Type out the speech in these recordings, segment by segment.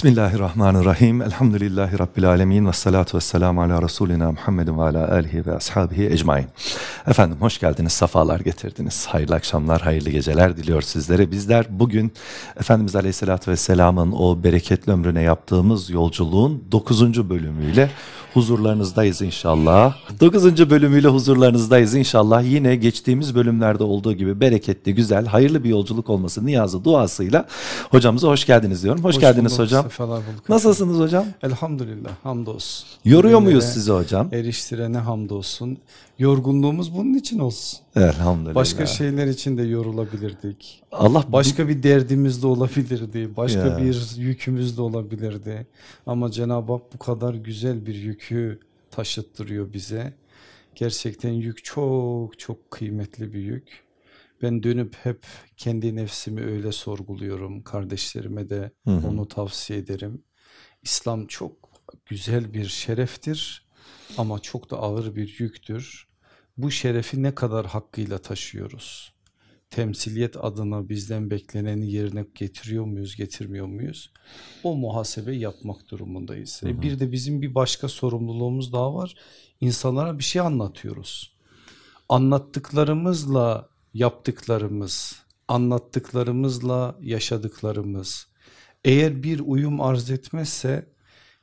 Bismillahirrahmanirrahim. Elhamdülillahi Rabbil alemin. Ve salatu ve selamu ala Resulina Muhammedin ve ala alihi ve ashabihi ecmain. Efendim hoş geldiniz, safalar getirdiniz. Hayırlı akşamlar, hayırlı geceler diliyor sizlere. Bizler bugün Efendimiz Aleyhisselatü Vesselam'ın o bereketli ömrüne yaptığımız yolculuğun 9. bölümüyle huzurlarınızdayız inşallah. 9. bölümüyle huzurlarınızdayız inşallah. Yine geçtiğimiz bölümlerde olduğu gibi bereketli, güzel, hayırlı bir yolculuk olması niyazı duasıyla hocamıza hoş geldiniz diyorum. Hoş, hoş geldiniz bulduk, hocam. Nasılsınız hocam? Elhamdülillah, hamdolsun. Yoruyor Bugünlere muyuz sizi hocam? Eriştirene hamdolsun. Yorgunluğumuz bunun için olsun. Elhamdülillah. Başka şeyler için de yorulabilirdik. Allah başka bir derdimiz de olabilirdi. Başka ya. bir yükümüz de olabilirdi. Ama Cenab-ı Hak bu kadar güzel bir yükü taşıttırıyor bize. Gerçekten yük çok çok kıymetli bir yük. Ben dönüp hep kendi nefsimi öyle sorguluyorum. Kardeşlerime de hı hı. onu tavsiye ederim. İslam çok güzel bir şereftir ama çok da ağır bir yüktür. Bu şerefi ne kadar hakkıyla taşıyoruz? Temsiliyet adına bizden bekleneni yerine getiriyor muyuz, getirmiyor muyuz? O muhasebe yapmak durumundayız. Hı hı. E bir de bizim bir başka sorumluluğumuz daha var. İnsanlara bir şey anlatıyoruz. Anlattıklarımızla yaptıklarımız, anlattıklarımızla yaşadıklarımız eğer bir uyum arz etmezse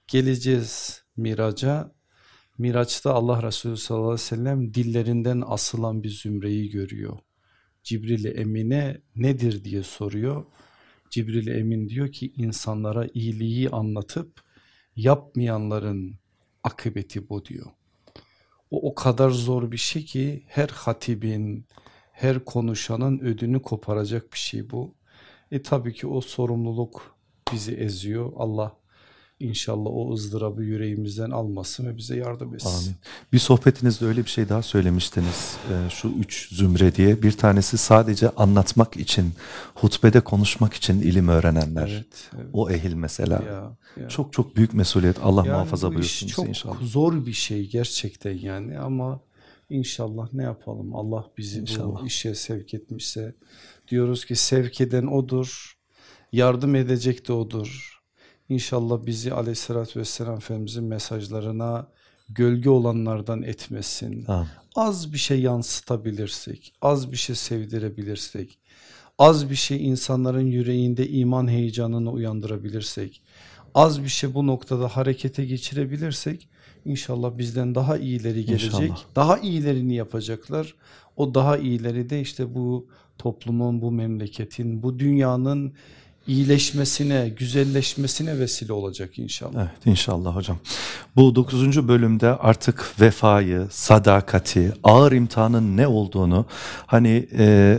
geleceğiz miraca. Miraçta Allah Resulü sallallahu aleyhi ve sellem dillerinden asılan bir zümreyi görüyor. Cibril Emin'e nedir diye soruyor. Cibril Emin diyor ki insanlara iyiliği anlatıp yapmayanların akıbeti bu diyor. O o kadar zor bir şey ki her hatibin, her konuşanın ödünü koparacak bir şey bu. E tabii ki o sorumluluk bizi eziyor. Allah İnşallah o ızdırabı yüreğimizden almasın ve bize yardım etsin. Amin. Bir sohbetinizde öyle bir şey daha söylemiştiniz. Ee, şu üç zümre diye. Bir tanesi sadece anlatmak için, hutbede konuşmak için ilim öğrenenler. Evet, evet. O ehil mesela. Ya, ya. Çok çok büyük mesuliyet. Allah yani muhafaza buyursun çok inşallah. zor bir şey gerçekten yani ama İnşallah ne yapalım Allah bizi İnşallah. bu işe sevk etmişse diyoruz ki sevk eden odur yardım edecek de odur. İnşallah bizi aleyhissalatü vesselam Efendimizin mesajlarına gölge olanlardan etmesin. Az bir şey yansıtabilirsek, az bir şey sevdirebilirsek, az bir şey insanların yüreğinde iman heyecanını uyandırabilirsek, az bir şey bu noktada harekete geçirebilirsek İnşallah bizden daha iyileri gelecek. İnşallah. Daha iyilerini yapacaklar. O daha iyileri de işte bu toplumun, bu memleketin, bu dünyanın iyileşmesine, güzelleşmesine vesile olacak inşallah. Evet inşallah hocam. Bu dokuzuncu bölümde artık vefayı, sadakati, ağır imtihanın ne olduğunu hani e,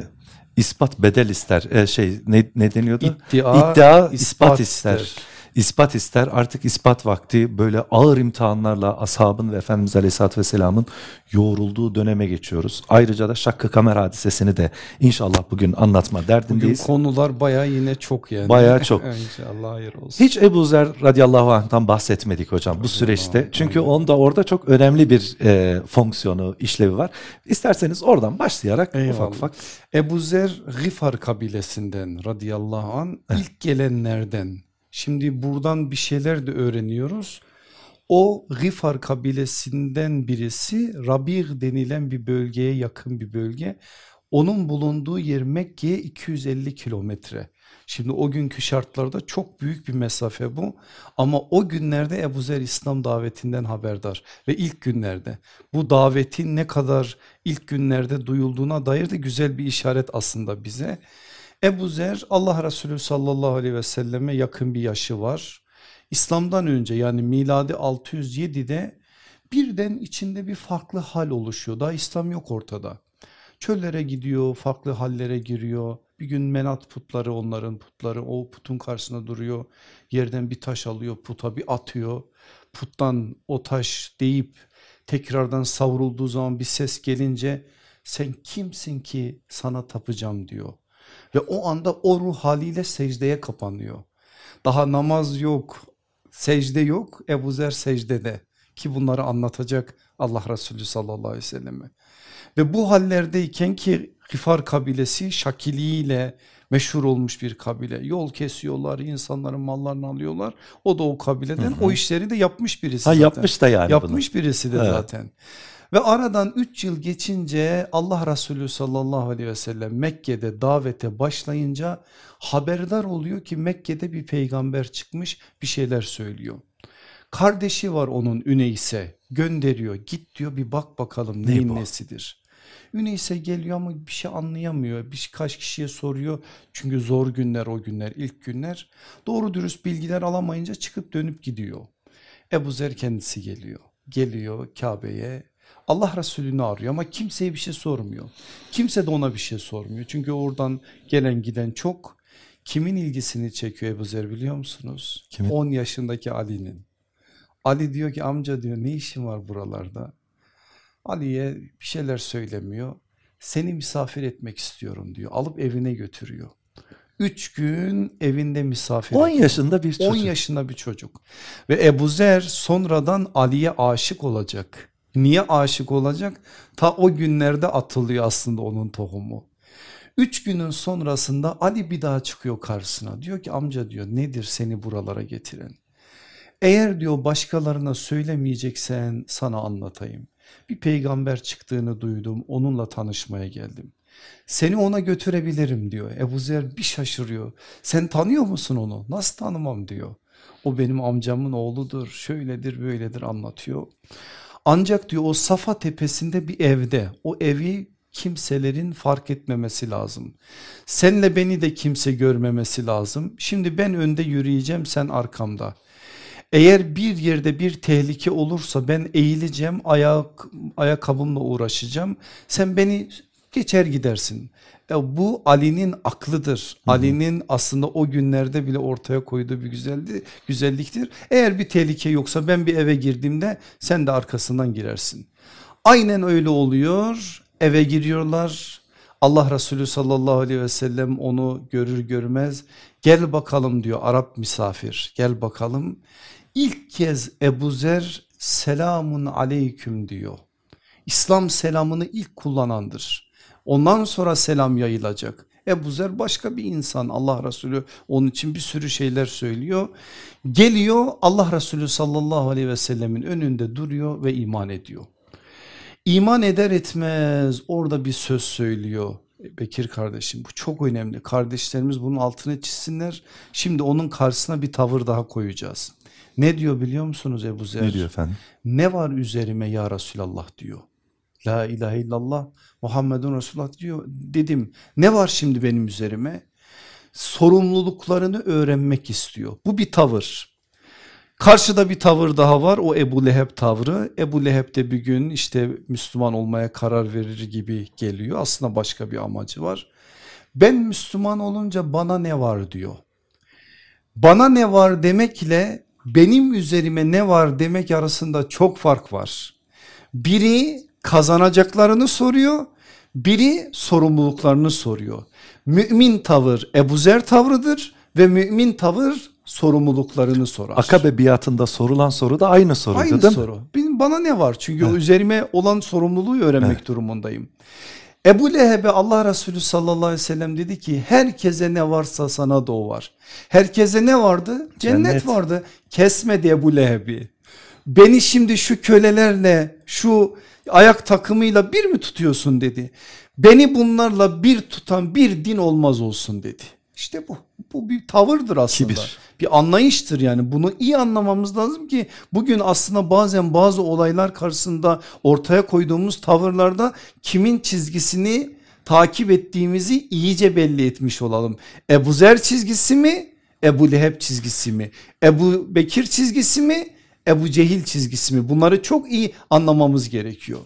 ispat bedel ister. E, şey ne, ne deniyordu? İddia, İddia ispat, ispat ister. ister ispat ister artık ispat vakti böyle ağır imtihanlarla ashabın ve Efendimiz Aleyhisselatü Vesselam'ın yoğrulduğu döneme geçiyoruz. Ayrıca da Şakkı Kamer hadisesini de inşallah bugün anlatma derdindeyiz. Bugün konular baya yine çok yani. Baya çok. İnşallah hayır olsun. Hiç Ebu Zer radıyallahu anh'tan bahsetmedik hocam bu süreçte. Çünkü onda orada çok önemli bir e, fonksiyonu, işlevi var. İsterseniz oradan başlayarak Eyvallah. ufak ufak. Ebu Zer Gifar kabilesinden radıyallahu an ilk gelenlerden Şimdi buradan bir şeyler de öğreniyoruz. O Gifar kabilesinden birisi Rabir denilen bir bölgeye yakın bir bölge. Onun bulunduğu yer Mekke'ye 250 kilometre. Şimdi o günkü şartlarda çok büyük bir mesafe bu ama o günlerde Ebu Zer İslam davetinden haberdar ve ilk günlerde bu davetin ne kadar ilk günlerde duyulduğuna dair de güzel bir işaret aslında bize. Ebu Zer Allah Resulü sallallahu aleyhi ve selleme yakın bir yaşı var. İslam'dan önce yani miladi 607'de birden içinde bir farklı hal oluşuyor. Daha İslam yok ortada. Çöllere gidiyor, farklı hallere giriyor. Bir gün menat putları onların putları o putun karşısında duruyor. Yerden bir taş alıyor puta bir atıyor. Puttan o taş deyip tekrardan savrulduğu zaman bir ses gelince sen kimsin ki sana tapacağım diyor ve o anda o ruh haliyle secdeye kapanıyor. Daha namaz yok, secde yok, Ebu Zer secdede ki bunları anlatacak Allah Resulü sallallahu aleyhi ve selleme. Ve bu hallerdeyken ki Gifar kabilesi şakiliğiyle meşhur olmuş bir kabile. Yol kesiyorlar, insanların mallarını alıyorlar. O da o kabileden. Hı hı. O işleri de yapmış birisi ha, zaten. Yapmış da yani Yapmış bunu. birisi de evet. zaten. Ve aradan 3 yıl geçince Allah Resulü sallallahu aleyhi ve sellem Mekke'de davete başlayınca haberdar oluyor ki Mekke'de bir peygamber çıkmış bir şeyler söylüyor. Kardeşi var onun Üneyse gönderiyor git diyor bir bak bakalım ne neyin bu? nesidir. Üneyse geliyor ama bir şey anlayamıyor. Birkaç kişiye soruyor. Çünkü zor günler o günler ilk günler. Doğru dürüst bilgiler alamayınca çıkıp dönüp gidiyor. Ebu Zer kendisi geliyor. Geliyor Kabe'ye Allah Resulü'nü arıyor ama kimseye bir şey sormuyor. Kimse de ona bir şey sormuyor. Çünkü oradan gelen giden çok. Kimin ilgisini çekiyor Ebu Zer biliyor musunuz? Kimin? 10 yaşındaki Ali'nin. Ali diyor ki amca diyor ne işin var buralarda? Ali'ye bir şeyler söylemiyor. Seni misafir etmek istiyorum diyor. Alıp evine götürüyor. Üç gün evinde misafir 10 yaşında bir çocuk. 10 yaşında bir çocuk. Ve Ebu Zer sonradan Ali'ye aşık olacak. Niye aşık olacak? Ta o günlerde atılıyor aslında onun tohumu. Üç günün sonrasında Ali bir daha çıkıyor karşısına. Diyor ki amca diyor nedir seni buralara getiren? Eğer diyor başkalarına söylemeyeceksen sana anlatayım. Bir peygamber çıktığını duydum onunla tanışmaya geldim. Seni ona götürebilirim diyor. Ebu Zer bir şaşırıyor. Sen tanıyor musun onu? Nasıl tanımam diyor. O benim amcamın oğludur şöyledir böyledir anlatıyor. Ancak diyor o Safa tepesinde bir evde o evi kimselerin fark etmemesi lazım. Senle beni de kimse görmemesi lazım. Şimdi ben önde yürüyeceğim sen arkamda. Eğer bir yerde bir tehlike olursa ben eğileceğim ayak, ayakkabımla uğraşacağım. Sen beni geçer gidersin. E bu Ali'nin aklıdır. Ali'nin aslında o günlerde bile ortaya koyduğu bir güzeldi, güzelliktir. Eğer bir tehlike yoksa ben bir eve girdiğimde sen de arkasından girersin. Aynen öyle oluyor. Eve giriyorlar. Allah Resulü sallallahu aleyhi ve sellem onu görür görmez gel bakalım diyor Arap misafir gel bakalım. İlk kez Ebu Zer selamun aleyküm diyor. İslam selamını ilk kullanandır. Ondan sonra selam yayılacak. Ebu Zer başka bir insan Allah Resulü onun için bir sürü şeyler söylüyor. Geliyor Allah Resulü sallallahu aleyhi ve sellemin önünde duruyor ve iman ediyor. İman eder etmez orada bir söz söylüyor. Bekir kardeşim bu çok önemli kardeşlerimiz bunun altını çizsinler. Şimdi onun karşısına bir tavır daha koyacağız. Ne diyor biliyor musunuz Ebu Zer? Ne diyor efendim? Ne var üzerime ya Resulallah diyor. La ilahe illallah Muhammedun Resulullah diyor dedim. Ne var şimdi benim üzerime? Sorumluluklarını öğrenmek istiyor. Bu bir tavır. Karşıda bir tavır daha var o Ebu Leheb tavrı. Ebu Leheb de bir gün işte Müslüman olmaya karar verir gibi geliyor. Aslında başka bir amacı var. Ben Müslüman olunca bana ne var diyor. Bana ne var demekle benim üzerime ne var demek arasında çok fark var. Biri kazanacaklarını soruyor. Biri sorumluluklarını soruyor. Mümin tavır Ebu Zer tavrıdır ve mümin tavır sorumluluklarını sorar. Akabe biatında sorulan soru da aynı soru aynı değil soru. Benim, bana ne var? Çünkü evet. üzerime olan sorumluluğu öğrenmek evet. durumundayım. Ebu Leheb'e Allah Resulü sallallahu aleyhi ve sellem dedi ki herkese ne varsa sana da o var. Herkese ne vardı? Cennet, Cennet vardı. Kesmedi Ebu Leheb'i. Beni şimdi şu kölelerle şu ayak takımıyla bir mi tutuyorsun dedi. Beni bunlarla bir tutan bir din olmaz olsun dedi. İşte bu. Bu bir tavırdır aslında. Kibir. Bir anlayıştır yani bunu iyi anlamamız lazım ki bugün aslında bazen bazı olaylar karşısında ortaya koyduğumuz tavırlarda kimin çizgisini takip ettiğimizi iyice belli etmiş olalım. Ebu Zer çizgisi mi? Ebu Leheb çizgisi mi? Ebu Bekir çizgisi mi? Ebu Cehil çizgisi mi? Bunları çok iyi anlamamız gerekiyor.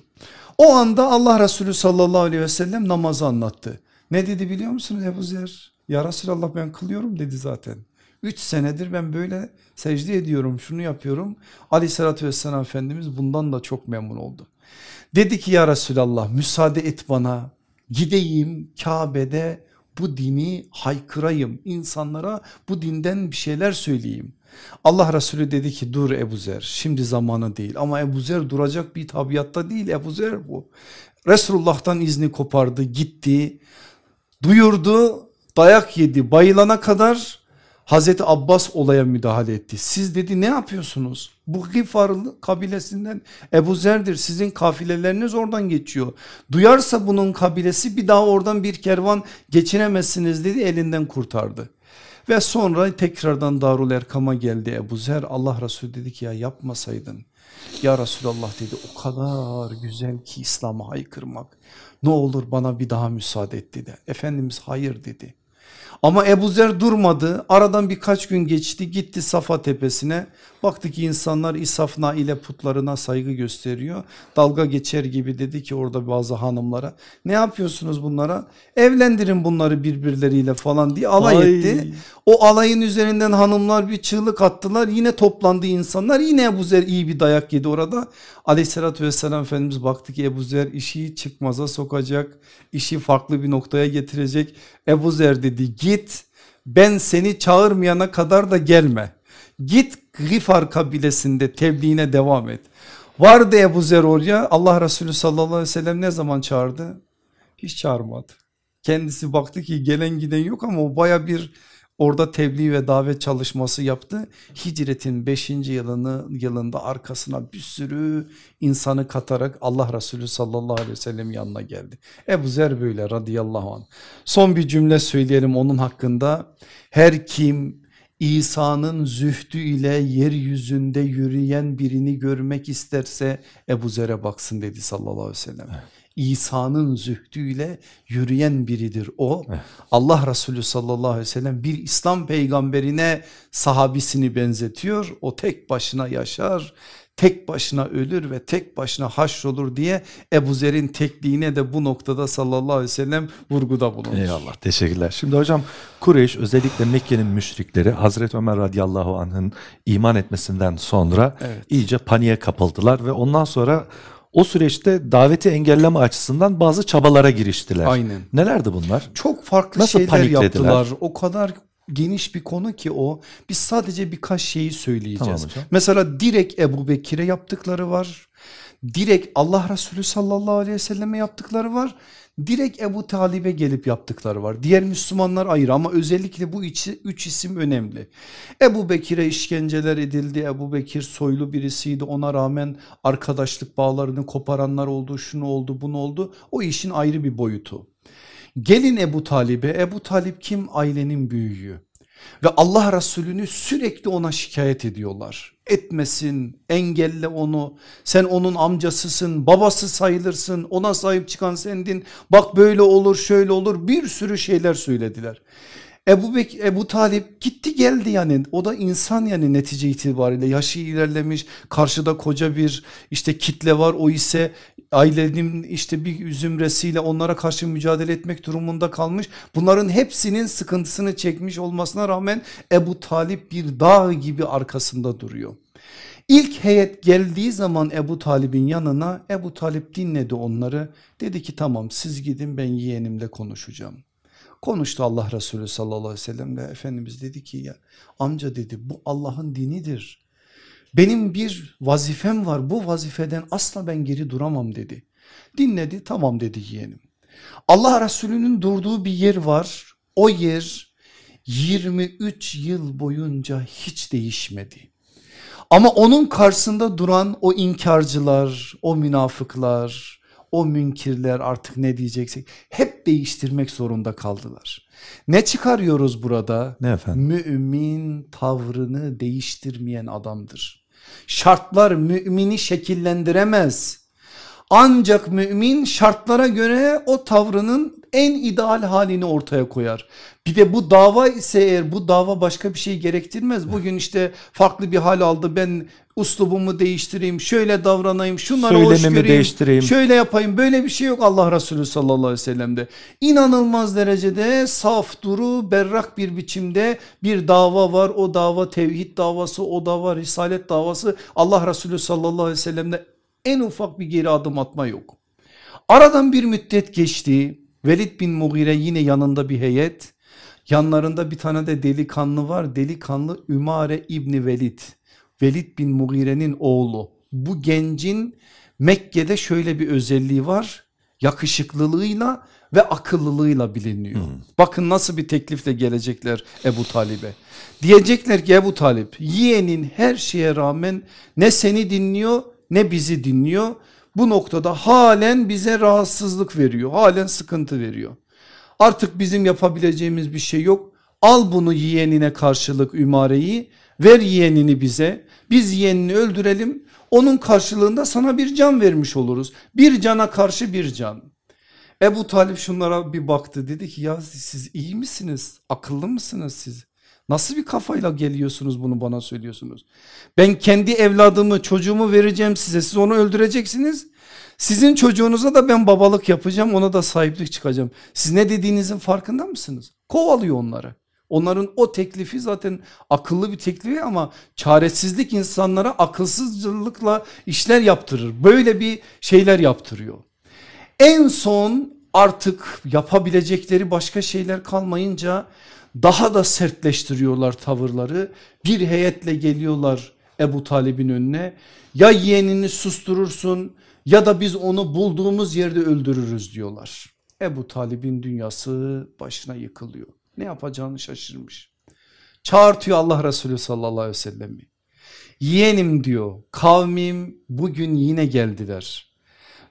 O anda Allah Resulü sallallahu aleyhi ve sellem namazı anlattı. Ne dedi biliyor musunuz Ebu Zer? Ya Resulallah ben kılıyorum dedi zaten. Üç senedir ben böyle secde ediyorum şunu yapıyorum. Aleyhissalatü vesselam Efendimiz bundan da çok memnun oldu. Dedi ki ya Resulallah müsaade et bana gideyim Kabe'de bu dini haykırayım insanlara bu dinden bir şeyler söyleyeyim. Allah Resulü dedi ki dur Ebu Zer şimdi zamanı değil ama Ebu Zer duracak bir tabiatta değil Ebu Zer bu. Resulullah'tan izni kopardı gitti duyurdu dayak yedi bayılana kadar Hazreti Abbas olaya müdahale etti. Siz dedi ne yapıyorsunuz? Bu Gifarlı kabilesinden Ebu Zer'dir sizin kafileleriniz oradan geçiyor. Duyarsa bunun kabilesi bir daha oradan bir kervan geçiremezsiniz dedi elinden kurtardı. Ve sonra tekrardan Darul Erkam'a geldi Ebu Zer Allah Resulü dedi ki ya yapmasaydın. Ya Resulallah dedi o kadar güzel ki İslam'a haykırmak. Ne olur bana bir daha müsaade et dedi. Efendimiz hayır dedi. Ama Ebu Zer durmadı aradan birkaç gün geçti gitti Safa tepesine baktı ki insanlar İsafna ile putlarına saygı gösteriyor. Dalga geçer gibi dedi ki orada bazı hanımlara ne yapıyorsunuz bunlara evlendirin bunları birbirleriyle falan diye alay Ay. etti. O alayın üzerinden hanımlar bir çığlık attılar yine toplandı insanlar yine Ebu Zer iyi bir dayak yedi orada. Aleyhissalatü vesselam Efendimiz baktı ki Ebu Zer işi çıkmaza sokacak işi farklı bir noktaya getirecek. Ebu Zer dedi git ben seni çağırmayana kadar da gelme. Git Gifar kabilesinde tebliğine devam et. Vardı Ebu Zer oraya Allah Resulü sallallahu aleyhi ve sellem ne zaman çağırdı? Hiç çağırmadı. Kendisi baktı ki gelen giden yok ama o baya bir Orada tebliğ ve davet çalışması yaptı. Hicretin 5. yılını yılında arkasına bir sürü insanı katarak Allah Resulü sallallahu aleyhi ve sellem yanına geldi. Ebu Zer böyle radıyallahu anh. Son bir cümle söyleyelim onun hakkında. Her kim İsa'nın zühdü ile yeryüzünde yürüyen birini görmek isterse Ebu Zer'e baksın dedi sallallahu aleyhi ve sellem. Evet. İsa'nın zühdüyle yürüyen biridir o. Evet. Allah Resulü sallallahu aleyhi ve sellem bir İslam peygamberine sahabisini benzetiyor. O tek başına yaşar, tek başına ölür ve tek başına haşrolur diye Ebu Zer'in tekliğine de bu noktada sallallahu aleyhi ve sellem vurguda bulunur. Eyvallah teşekkürler. Şimdi hocam Kureyş özellikle Mekke'nin müşrikleri Hazreti Ömer radıyallahu anh'ın iman etmesinden sonra evet. iyice paniğe kapıldılar ve ondan sonra o süreçte daveti engelleme açısından bazı çabalara giriştiler. Aynen. Nelerdi bunlar? Çok farklı Nasıl şeyler yaptılar. O kadar geniş bir konu ki o. Biz sadece birkaç şeyi söyleyeceğiz. Tamam hocam. Mesela direkt Ebu Bekir'e yaptıkları var. Direkt Allah Resulü sallallahu aleyhi ve selleme yaptıkları var direkt Ebu Talib'e gelip yaptıkları var. Diğer Müslümanlar ayrı ama özellikle bu içi, üç isim önemli. Ebu Bekir'e işkenceler edildi. Ebu Bekir soylu birisiydi ona rağmen arkadaşlık bağlarını koparanlar oldu şunu oldu bunu oldu. O işin ayrı bir boyutu. Gelin Ebu Talib'e. Ebu Talip kim? Ailenin büyüğü. Ve Allah Resulü'nü sürekli ona şikayet ediyorlar. Etmesin, engelle onu, sen onun amcasısın, babası sayılırsın, ona sahip çıkan sendin, bak böyle olur şöyle olur. Bir sürü şeyler söylediler. Ebu, Bek Ebu Talip gitti geldi yani o da insan yani netice itibariyle yaşı ilerlemiş karşıda koca bir işte kitle var o ise ailenin işte bir zümresiyle onlara karşı mücadele etmek durumunda kalmış. Bunların hepsinin sıkıntısını çekmiş olmasına rağmen Ebu Talip bir dağ gibi arkasında duruyor. İlk heyet geldiği zaman Ebu Talib'in yanına Ebu Talip dinledi onları dedi ki tamam siz gidin ben yeğenimle konuşacağım. Konuştu Allah Resulü sallallahu aleyhi ve sellem ve Efendimiz dedi ki ya amca dedi bu Allah'ın dinidir. Benim bir vazifem var bu vazifeden asla ben geri duramam dedi. Dinledi tamam dedi yeğenim. Allah Resulü'nün durduğu bir yer var o yer 23 yıl boyunca hiç değişmedi. Ama onun karşısında duran o inkarcılar, o münafıklar, o münkirler artık ne diyeceksek hep değiştirmek zorunda kaldılar. Ne çıkarıyoruz burada? Ne efendim? Mümin tavrını değiştirmeyen adamdır. Şartlar mümini şekillendiremez. Ancak mümin şartlara göre o tavrının en ideal halini ortaya koyar. Bir de bu dava ise eğer bu dava başka bir şey gerektirmez. Bugün işte farklı bir hal aldı ben uslubumu değiştireyim şöyle davranayım Söylememi hoş göreyim değiştireyim. şöyle yapayım böyle bir şey yok Allah Resulü sallallahu aleyhi ve sellem'de. İnanılmaz derecede saf duru berrak bir biçimde bir dava var o dava tevhid davası o dava risalet davası Allah Resulü sallallahu aleyhi ve sellem'de en ufak bir geri adım atma yok. Aradan bir müddet geçti Velid bin Mughire yine yanında bir heyet. Yanlarında bir tane de delikanlı var. Delikanlı Ümare İbni Velid. Velid bin Mughire'nin oğlu. Bu gencin Mekke'de şöyle bir özelliği var. Yakışıklılığıyla ve akıllılığıyla biliniyor. Hmm. Bakın nasıl bir teklifle gelecekler Ebu Talib'e. Diyecekler ki Ebu Talip yeğenin her şeye rağmen ne seni dinliyor ne bizi dinliyor. Bu noktada halen bize rahatsızlık veriyor. Halen sıkıntı veriyor. Artık bizim yapabileceğimiz bir şey yok. Al bunu yeğenine karşılık ümareyi ver yeğenini bize. Biz yeğenini öldürelim. Onun karşılığında sana bir can vermiş oluruz. Bir cana karşı bir can. Ebu Talip şunlara bir baktı dedi ki ya siz iyi misiniz? Akıllı mısınız siz? Nasıl bir kafayla geliyorsunuz bunu bana söylüyorsunuz? Ben kendi evladımı çocuğumu vereceğim size siz onu öldüreceksiniz. Sizin çocuğunuza da ben babalık yapacağım ona da sahiplik çıkacağım. Siz ne dediğinizin farkında mısınız? Kovalıyor onları. Onların o teklifi zaten akıllı bir teklifi ama çaresizlik insanlara akılsızlıkla işler yaptırır. Böyle bir şeyler yaptırıyor. En son artık yapabilecekleri başka şeyler kalmayınca daha da sertleştiriyorlar tavırları. Bir heyetle geliyorlar Ebu Talib'in önüne. Ya yeğenini susturursun ya da biz onu bulduğumuz yerde öldürürüz diyorlar. Ebu Talib'in dünyası başına yıkılıyor. Ne yapacağını şaşırmış. Çağırtıyor Allah Resulü sallallahu aleyhi ve sellem'i. Yeğenim diyor kavmim bugün yine geldiler.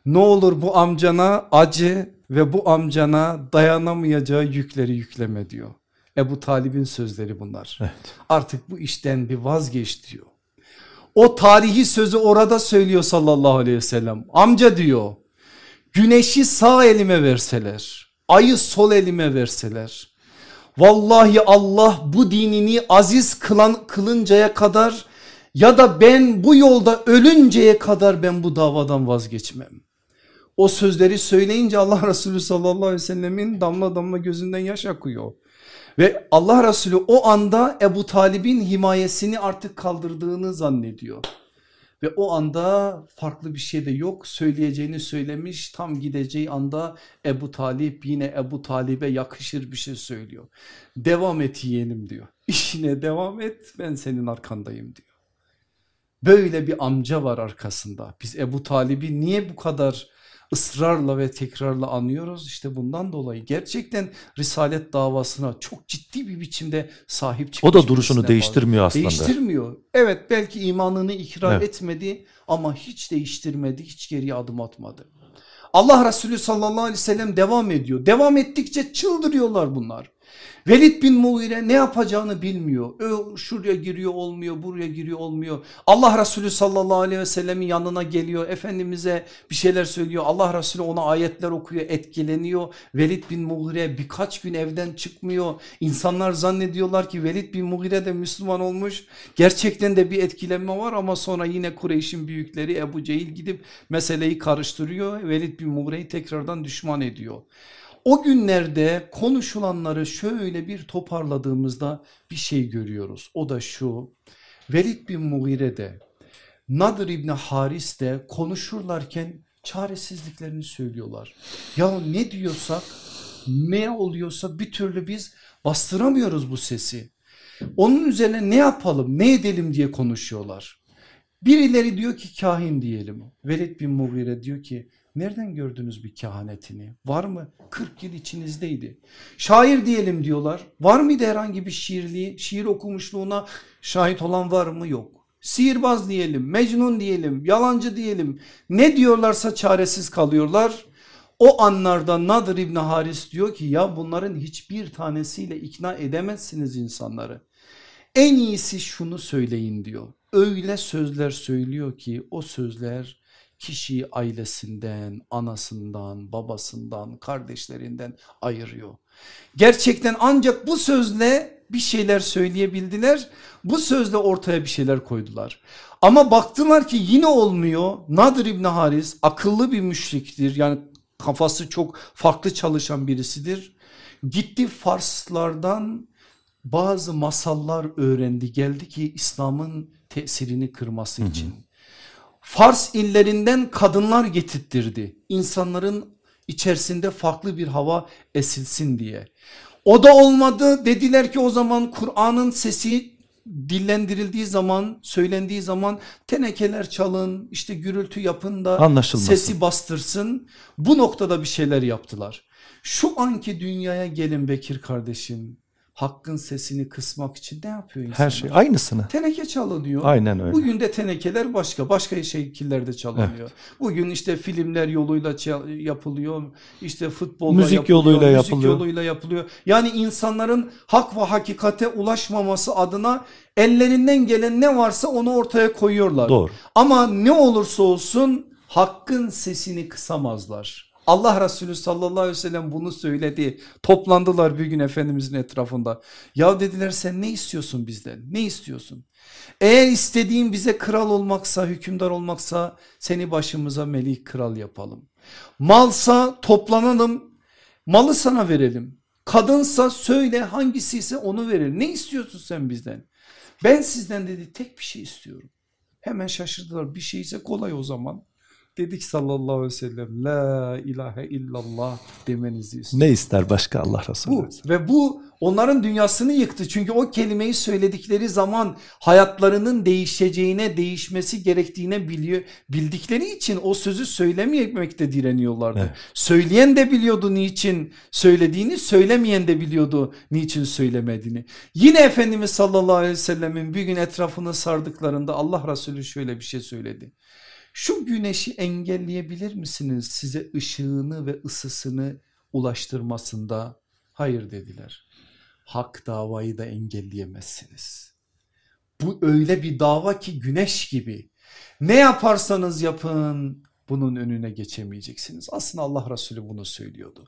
Ne olur bu amcana acı ve bu amcana dayanamayacağı yükleri yükleme diyor. Ebu Talib'in sözleri bunlar. Evet. Artık bu işten bir vazgeç diyor. O tarihi sözü orada söylüyor sallallahu aleyhi ve sellem. Amca diyor güneşi sağ elime verseler ayı sol elime verseler vallahi Allah bu dinini aziz kılan, kılıncaya kadar ya da ben bu yolda ölünceye kadar ben bu davadan vazgeçmem. O sözleri söyleyince Allah Resulü sallallahu aleyhi ve sellemin damla damla gözünden yaş akıyor. Ve Allah Resulü o anda Ebu Talib'in himayesini artık kaldırdığını zannediyor. Ve o anda farklı bir şey de yok söyleyeceğini söylemiş tam gideceği anda Ebu Talip yine Ebu Talib'e yakışır bir şey söylüyor. Devam et yeğenim diyor işine devam et ben senin arkandayım diyor. Böyle bir amca var arkasında biz Ebu Talib'i niye bu kadar ısrarla ve tekrarla anıyoruz. İşte bundan dolayı gerçekten Risalet davasına çok ciddi bir biçimde sahip çıkmış. O da duruşunu değiştirmiyor aslında. Değiştirmiyor. Evet belki imanını ikrar evet. etmedi ama hiç değiştirmedi, hiç geriye adım atmadı. Allah Resulü sallallahu aleyhi ve sellem devam ediyor. Devam ettikçe çıldırıyorlar bunlar. Velid bin Mughire ne yapacağını bilmiyor. Ö, şuraya giriyor olmuyor buraya giriyor olmuyor. Allah Resulü sallallahu aleyhi ve sellemin yanına geliyor. Efendimiz'e bir şeyler söylüyor. Allah Resulü ona ayetler okuyor etkileniyor. Velid bin Mughire birkaç gün evden çıkmıyor. İnsanlar zannediyorlar ki Velid bin Mughire de Müslüman olmuş. Gerçekten de bir etkilenme var ama sonra yine Kureyş'in büyükleri Ebu Cehil gidip meseleyi karıştırıyor. Velid bin Mughire'yi tekrardan düşman ediyor. O günlerde konuşulanları şöyle bir toparladığımızda bir şey görüyoruz. O da şu Velid bin Mughire de Nadir İbni Haris de konuşurlarken çaresizliklerini söylüyorlar. Ya ne diyorsak ne oluyorsa bir türlü biz bastıramıyoruz bu sesi. Onun üzerine ne yapalım ne edelim diye konuşuyorlar. Birileri diyor ki kahin diyelim. Velid bin Mughire diyor ki Nereden gördünüz bir kehanetini? Var mı? 40 yıl içinizdeydi. Şair diyelim diyorlar. Var mıydı herhangi bir şiirliği? Şiir okumuşluğuna şahit olan var mı? Yok. Sihirbaz diyelim, mecnun diyelim, yalancı diyelim. Ne diyorlarsa çaresiz kalıyorlar. O anlarda Nadir İbni Haris diyor ki ya bunların hiçbir tanesiyle ikna edemezsiniz insanları. En iyisi şunu söyleyin diyor. Öyle sözler söylüyor ki o sözler kişiyi ailesinden, anasından, babasından, kardeşlerinden ayırıyor. Gerçekten ancak bu sözle bir şeyler söyleyebildiler. Bu sözle ortaya bir şeyler koydular. Ama baktılar ki yine olmuyor. Nadir İbni Haris akıllı bir müşriktir. Yani kafası çok farklı çalışan birisidir. Gitti Farslardan bazı masallar öğrendi. Geldi ki İslam'ın tesirini kırması için. Hı hı. Fars illerinden kadınlar getirttirdi. İnsanların içerisinde farklı bir hava esilsin diye. O da olmadı dediler ki o zaman Kur'an'ın sesi dillendirildiği zaman söylendiği zaman tenekeler çalın işte gürültü yapın da sesi bastırsın bu noktada bir şeyler yaptılar. Şu anki dünyaya gelin Bekir kardeşim hakkın sesini kısmak için ne yapıyor insanlar? Her şey aynısını. Teneke çalınıyor. Aynen öyle. Bugün de tenekeler başka başka şekillerde çalınıyor. Evet. Bugün işte filmler yoluyla yapılıyor. İşte futbolda müzik yapılıyor, yoluyla müzik yapılıyor. yoluyla yapılıyor. Yani insanların hak ve hakikate ulaşmaması adına ellerinden gelen ne varsa onu ortaya koyuyorlar. Doğru. Ama ne olursa olsun hakkın sesini kısamazlar. Allah Resulü sallallahu aleyhi ve sellem bunu söyledi. Toplandılar bir gün Efendimizin etrafında. Ya dediler sen ne istiyorsun bizden? Ne istiyorsun? Eğer istediğin bize kral olmaksa, hükümdar olmaksa seni başımıza melik kral yapalım. Malsa toplanalım, malı sana verelim. Kadınsa söyle hangisi ise onu verelim. Ne istiyorsun sen bizden? Ben sizden dedi tek bir şey istiyorum. Hemen şaşırdılar bir şey ise kolay o zaman. Dedik sallallahu aleyhi ve sellem la ilahe illallah demenizi istiyor. Ne ister başka Allah Resulü? Bu, ve bu onların dünyasını yıktı. Çünkü o kelimeyi söyledikleri zaman hayatlarının değişeceğine değişmesi gerektiğine biliyor, bildikleri için o sözü söylememekte direniyorlardı. Evet. Söyleyen de biliyordu niçin söylediğini söylemeyen de biliyordu niçin söylemediğini. Yine Efendimiz sallallahu aleyhi ve sellemin bir gün etrafını sardıklarında Allah Resulü şöyle bir şey söyledi. Şu güneşi engelleyebilir misiniz size ışığını ve ısısını ulaştırmasında? Hayır dediler. Hak davayı da engelleyemezsiniz. Bu öyle bir dava ki güneş gibi. Ne yaparsanız yapın bunun önüne geçemeyeceksiniz. Aslında Allah Resulü bunu söylüyordu.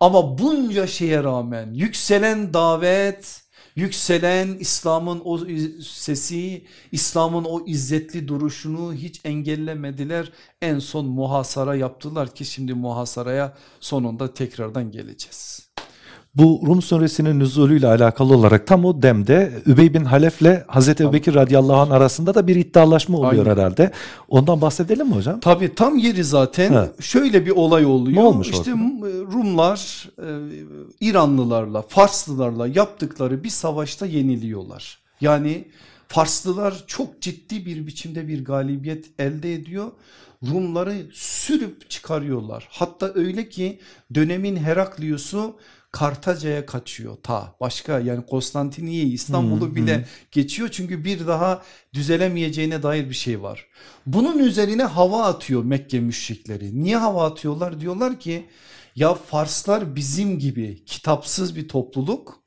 Ama bunca şeye rağmen yükselen davet Yükselen İslam'ın o sesi, İslam'ın o izzetli duruşunu hiç engellemediler. En son muhasara yaptılar ki şimdi muhasaraya sonunda tekrardan geleceğiz. Bu Rum suresinin nüzulüyle alakalı olarak tam o demde Übey bin Halef'le Hazreti Ebubekir radıyallahu anh arasında da bir iddialaşma oluyor Aynen. herhalde. Ondan bahsedelim mi hocam? Tabii tam yeri zaten He. şöyle bir olay oluyor. Ne olmuş işte orada? Rumlar e, İranlılarla Farslılarla yaptıkları bir savaşta yeniliyorlar. Yani Farslılar çok ciddi bir biçimde bir galibiyet elde ediyor. Rumları sürüp çıkarıyorlar. Hatta öyle ki dönemin Heraklius'u Kartaca'ya kaçıyor ta başka yani Konstantiniye İstanbul'u hmm, bile hmm. geçiyor çünkü bir daha düzelemeyeceğine dair bir şey var. Bunun üzerine hava atıyor Mekke müşrikleri. Niye hava atıyorlar? Diyorlar ki ya Farslar bizim gibi kitapsız bir topluluk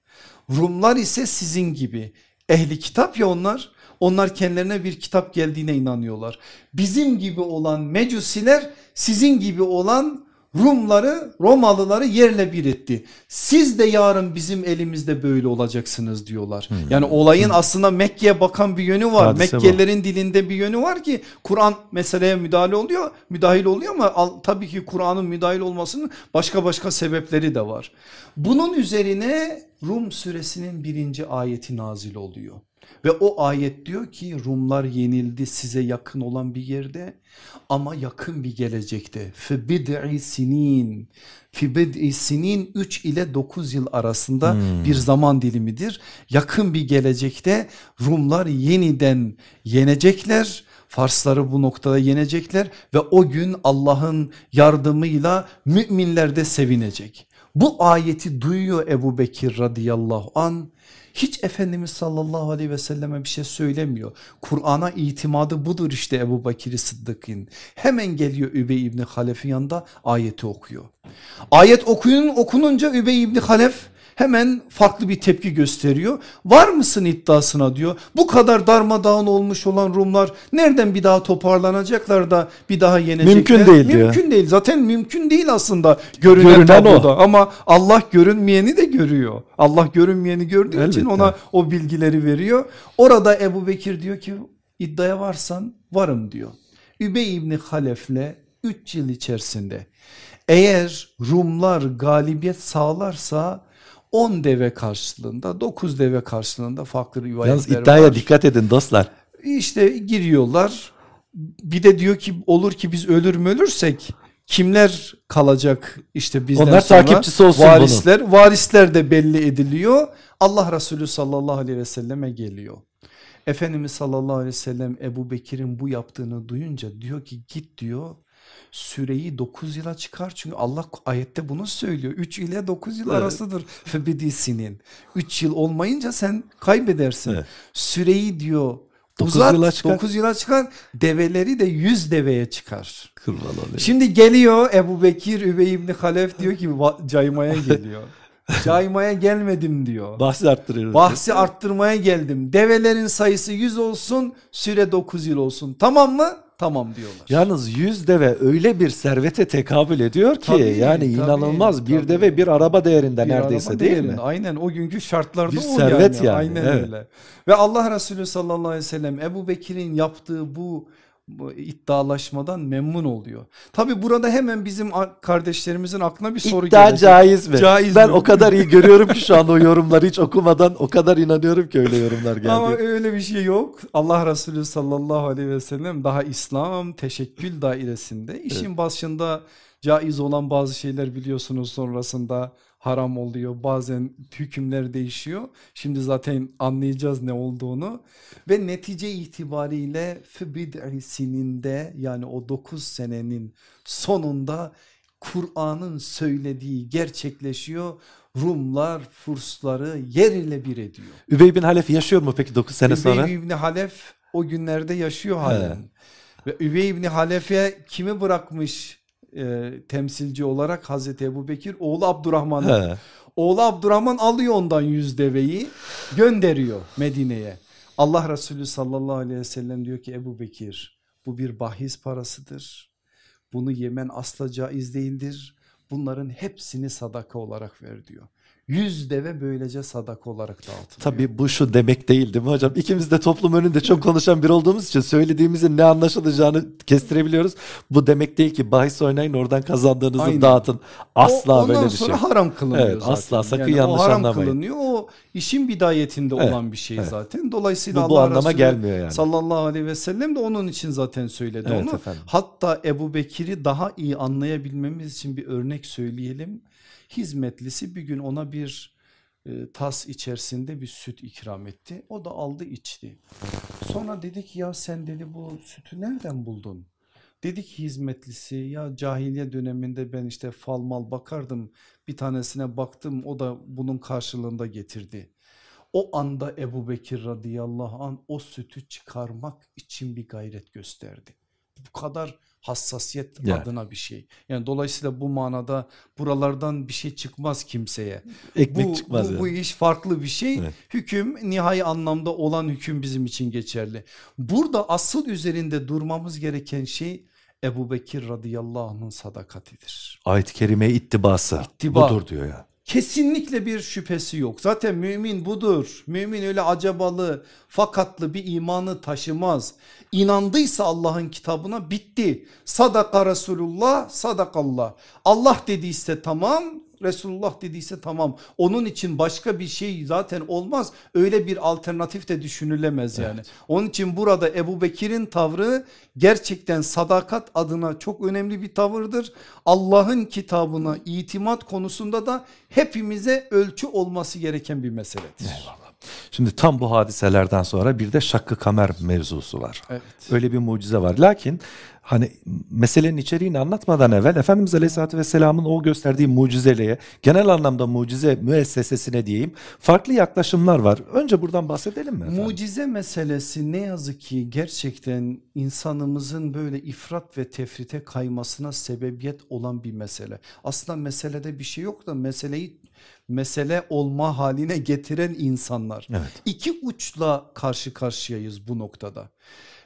Rumlar ise sizin gibi ehli kitap ya onlar onlar kendilerine bir kitap geldiğine inanıyorlar. Bizim gibi olan mecusiler sizin gibi olan Rumları Romalıları yerle bir etti. Siz de yarın bizim elimizde böyle olacaksınız diyorlar. Hmm. Yani olayın hmm. aslında Mekke'ye bakan bir yönü var. Hadise Mekkelilerin bu. dilinde bir yönü var ki Kur'an meseleye müdahale oluyor, müdahil oluyor ama tabii ki Kur'an'ın müdahil olmasının başka başka sebepleri de var. Bunun üzerine Rum suresinin birinci ayeti nazil oluyor. Ve o ayet diyor ki Rumlar yenildi size yakın olan bir yerde ama yakın bir gelecekte. Fi sinin. Fi sinin 3 ile 9 yıl arasında hmm. bir zaman dilimidir. Yakın bir gelecekte Rumlar yeniden yenecekler. Farsları bu noktada yenecekler ve o gün Allah'ın yardımıyla müminler de sevinecek. Bu ayeti duyuyor Ebu Bekir radıyallahu an hiç Efendimiz sallallahu aleyhi ve selleme bir şey söylemiyor. Kur'an'a itimadı budur işte Ebu Bakir Sıddık'ın. Hemen geliyor Übey İbni Halef'in yanında ayeti okuyor. Ayet okuyun, okununca Übey İbni Halef hemen farklı bir tepki gösteriyor. Var mısın iddiasına diyor. Bu kadar darmadağın olmuş olan Rumlar nereden bir daha toparlanacaklar da bir daha yenecekler? Mümkün değil mümkün diyor. Mümkün değil zaten mümkün değil aslında görünen, görünen tabloda. O. Ama Allah görünmeyeni de görüyor. Allah görünmeyeni gördüğü Elbette. için ona o bilgileri veriyor. Orada Ebu Bekir diyor ki iddiaya varsan varım diyor. Übey İbni Halef'le 3 yıl içerisinde eğer Rumlar galibiyet sağlarsa 10 deve karşılığında 9 deve karşılığında farklı rivayetler Yalnız iddiaya var. dikkat edin dostlar. İşte giriyorlar bir de diyor ki olur ki biz ölür mü ölürsek Kimler kalacak işte bizden Onlar sonra? takipçisi olsun varisler, bunun. Varisler de belli ediliyor. Allah Resulü sallallahu aleyhi ve selleme geliyor. Efendimiz sallallahu aleyhi ve sellem Ebu Bekir'in bu yaptığını duyunca diyor ki git diyor süreyi 9 yıla çıkar. Çünkü Allah ayette bunu söylüyor. 3 ile 9 yıl evet. arasıdır febidisinin. 3 yıl olmayınca sen kaybedersin. Evet. Süreyi diyor 9 uzat, yıla çıkar. 9 yıla çıkar. Develeri de 100 deveye çıkar. Şimdi geliyor Ebu Bekir Übey İbni Halef diyor ki caymaya geliyor. Caymaya gelmedim diyor. Bahsi arttırıyoruz. Bahsi arttırmaya geldim. Develerin sayısı 100 olsun süre 9 yıl olsun. Tamam mı? Tamam diyorlar. Yalnız 100 deve öyle bir servete tekabül ediyor ki tabii, yani tabii, inanılmaz tabii. bir deve bir araba değerinde bir neredeyse araba değil değerinde. mi? Aynen o günkü şartlarda bir o servet yani. yani. Aynen evet. öyle. Ve Allah Resulü sallallahu aleyhi ve sellem Ebu Bekir'in yaptığı bu iddialaşmadan memnun oluyor. Tabi burada hemen bizim kardeşlerimizin aklına bir soru İddia gelecek. caiz mi? Caiz ben mi? o kadar iyi görüyorum ki şu anda o yorumları hiç okumadan o kadar inanıyorum ki öyle yorumlar geldi. Ama öyle bir şey yok. Allah Resulü sallallahu aleyhi ve sellem daha İslam teşekkül dairesinde işin evet. başında caiz olan bazı şeyler biliyorsunuz sonrasında haram oluyor. Bazen hükümler değişiyor. Şimdi zaten anlayacağız ne olduğunu. Ve netice itibariyle Fibid'i sininde yani o 9 senenin sonunda Kur'an'ın söylediği gerçekleşiyor. Rumlar Fursları yer ile bir ediyor. Übey bin Halef yaşıyor mu peki 9 sene Übey sonra? Übey bin Halef o günlerde yaşıyor halen. He. Ve Übey bin Halef'e kimi bırakmış e, temsilci olarak Hazreti Ebu Bekir oğlu Abdurrahman. Oğlu Abdurrahman alıyor ondan yüz deveyi gönderiyor Medine'ye. Allah Resulü sallallahu aleyhi ve sellem diyor ki Ebu Bekir bu bir bahis parasıdır. Bunu yemen asla caiz değildir. Bunların hepsini sadaka olarak ver diyor. Yüz deve böylece sadaka olarak dağıtılıyor. Tabii bu şu demek değil değil mi hocam? İkimiz de toplum önünde çok konuşan bir olduğumuz için söylediğimizin ne anlaşılacağını kestirebiliyoruz. Bu demek değil ki bahis oynayın oradan kazandığınızı Aynen. dağıtın. Asla o, böyle bir şey. Ondan sonra haram kılınıyor evet, zaten. Asla sakın yani yanlış o haram anlamayın. kılınıyor o işin bidayetinde evet, olan bir şey evet. zaten. Dolayısıyla bu, bu Allah anlama Resulü gelmiyor yani. sallallahu aleyhi ve sellem de onun için zaten söyledi evet, onu. Efendim. Hatta Ebu Bekir'i daha iyi anlayabilmemiz için bir örnek söyleyelim. Hizmetlisi bir gün ona bir e, tas içerisinde bir süt ikram etti. O da aldı içti. Sonra dedi ki ya sen dedi bu sütü nereden buldun? Dedi ki hizmetlisi ya cahiliye döneminde ben işte fal mal bakardım bir tanesine baktım o da bunun karşılığında getirdi. O anda Ebu Bekir radıyallahu an o sütü çıkarmak için bir gayret gösterdi. Bu kadar hassasiyet yani. adına bir şey. Yani dolayısıyla bu manada buralardan bir şey çıkmaz kimseye. Ekmek bu, çıkmaz. Bu, yani. bu iş farklı bir şey. Evet. Hüküm nihai anlamda olan hüküm bizim için geçerli. Burada asıl üzerinde durmamız gereken şey Ebu Bekir radıyallahu anh'ın sadakatidir. Ayet-i kerime ittibası İttiba. budur diyor ya. Kesinlikle bir şüphesi yok. Zaten mümin budur. Mümin öyle acabalı, fakatlı bir imanı taşımaz. İnandıysa Allah'ın kitabına bitti. Sadaka Resulullah, sadakallah. Allah dediyse tamam, Resulullah dediyse tamam. Onun için başka bir şey zaten olmaz. Öyle bir alternatif de düşünülemez yani. Evet. Onun için burada Ebu Bekir'in tavrı gerçekten sadakat adına çok önemli bir tavırdır. Allah'ın kitabına itimat konusunda da hepimize ölçü olması gereken bir meseledir. Eyvallah. Şimdi tam bu hadiselerden sonra bir de şakkı kamer mevzusu var. Evet. Öyle bir mucize var. Lakin hani meselenin içeriğini anlatmadan evvel Efendimiz Aleyhisselatü Vesselam'ın o gösterdiği mucizeliğe genel anlamda mucize müessesesine diyeyim farklı yaklaşımlar var. Önce buradan bahsedelim mi efendim? Mucize meselesi ne yazık ki gerçekten insanımızın böyle ifrat ve tefrite kaymasına sebebiyet olan bir mesele. Aslında meselede bir şey yok da meseleyi mesele olma haline getiren insanlar. Evet. İki uçla karşı karşıyayız bu noktada.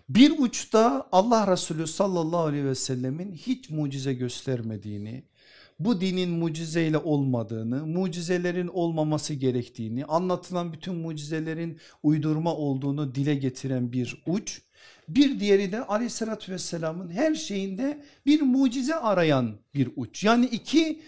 Bir uçta Allah Resulü sallallahu aleyhi ve sellemin hiç mucize göstermediğini, bu dinin mucizeyle olmadığını, mucizelerin olmaması gerektiğini, anlatılan bütün mucizelerin uydurma olduğunu dile getiren bir uç. Bir diğeri de aleyhissalatü vesselamın her şeyinde bir mucize arayan bir uç. Yani iki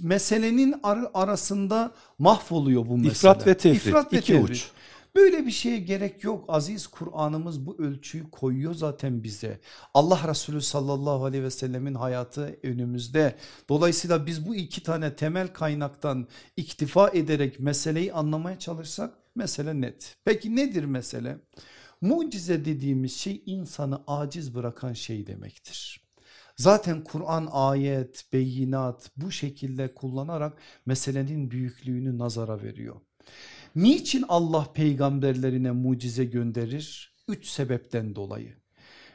meselenin ar arasında mahvoluyor bu mesele. İfrat ve tefrit İfrat ve iki tefrit. uç. Böyle bir şeye gerek yok. Aziz Kur'an'ımız bu ölçüyü koyuyor zaten bize. Allah Resulü sallallahu aleyhi ve sellemin hayatı önümüzde. Dolayısıyla biz bu iki tane temel kaynaktan iktifa ederek meseleyi anlamaya çalışsak mesele net. Peki nedir mesele? Mucize dediğimiz şey insanı aciz bırakan şey demektir. Zaten Kur'an ayet, beyinat bu şekilde kullanarak meselenin büyüklüğünü nazara veriyor. Niçin Allah peygamberlerine mucize gönderir? Üç sebepten dolayı.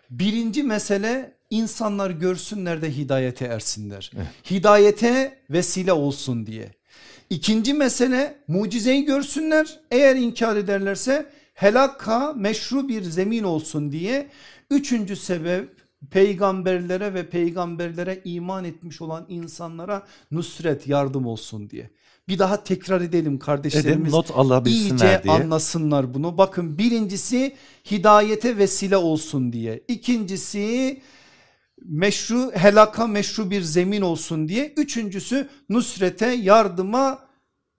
Birinci mesele insanlar görsünler de hidayete ersinler. Hidayete vesile olsun diye. İkinci mesele mucizeyi görsünler eğer inkar ederlerse helakka meşru bir zemin olsun diye. Üçüncü sebep peygamberlere ve peygamberlere iman etmiş olan insanlara nusret yardım olsun diye. Bir daha tekrar edelim kardeşlerimiz. Edelim, not alabilsinler iyice diye. anlasınlar bunu. Bakın birincisi hidayete vesile olsun diye. İkincisi meşru helaka meşru bir zemin olsun diye. Üçüncüsü nusrete yardıma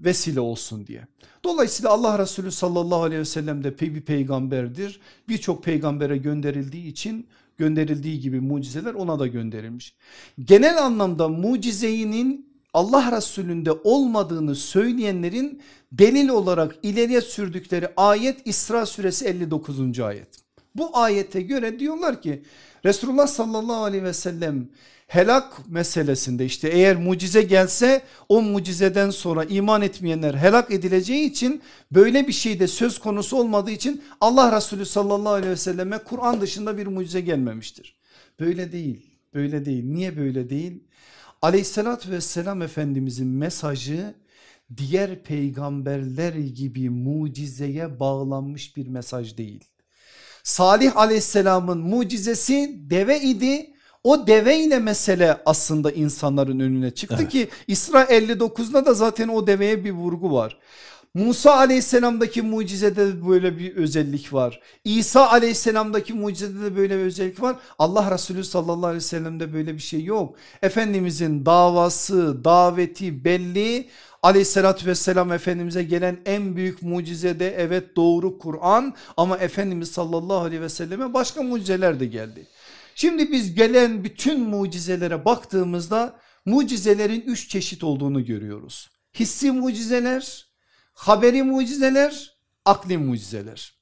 vesile olsun diye. Dolayısıyla Allah Resulü sallallahu aleyhi ve sellem de bir peygamberdir. Birçok peygambere gönderildiği için gönderildiği gibi mucizeler ona da gönderilmiş. Genel anlamda mucizeyinin Allah Resulü'nde olmadığını söyleyenlerin delil olarak ileriye sürdükleri ayet İsra suresi 59. ayet. Bu ayete göre diyorlar ki Resulullah sallallahu aleyhi ve sellem helak meselesinde işte eğer mucize gelse o mucizeden sonra iman etmeyenler helak edileceği için böyle bir şeyde söz konusu olmadığı için Allah Resulü sallallahu aleyhi ve selleme Kur'an dışında bir mucize gelmemiştir. Böyle değil böyle değil niye böyle değil? Aleyhissalatü vesselam Efendimizin mesajı diğer peygamberler gibi mucizeye bağlanmış bir mesaj değil. Salih aleyhisselamın mucizesi deve idi o deve ile mesele aslında insanların önüne çıktı evet. ki İsra 59'da da zaten o deveye bir vurgu var. Musa aleyhisselamdaki mucizede de böyle bir özellik var. İsa aleyhisselamdaki mucizede de böyle bir özellik var. Allah Resulü sallallahu aleyhi ve sellemde böyle bir şey yok. Efendimizin davası, daveti belli. Aleyhissalatü vesselam Efendimiz'e gelen en büyük mucize de evet doğru Kur'an ama Efendimiz sallallahu aleyhi ve selleme başka mucizeler de geldi. Şimdi biz gelen bütün mucizelere baktığımızda mucizelerin üç çeşit olduğunu görüyoruz. Hissi mucizeler, haberi mucizeler, akli mucizeler.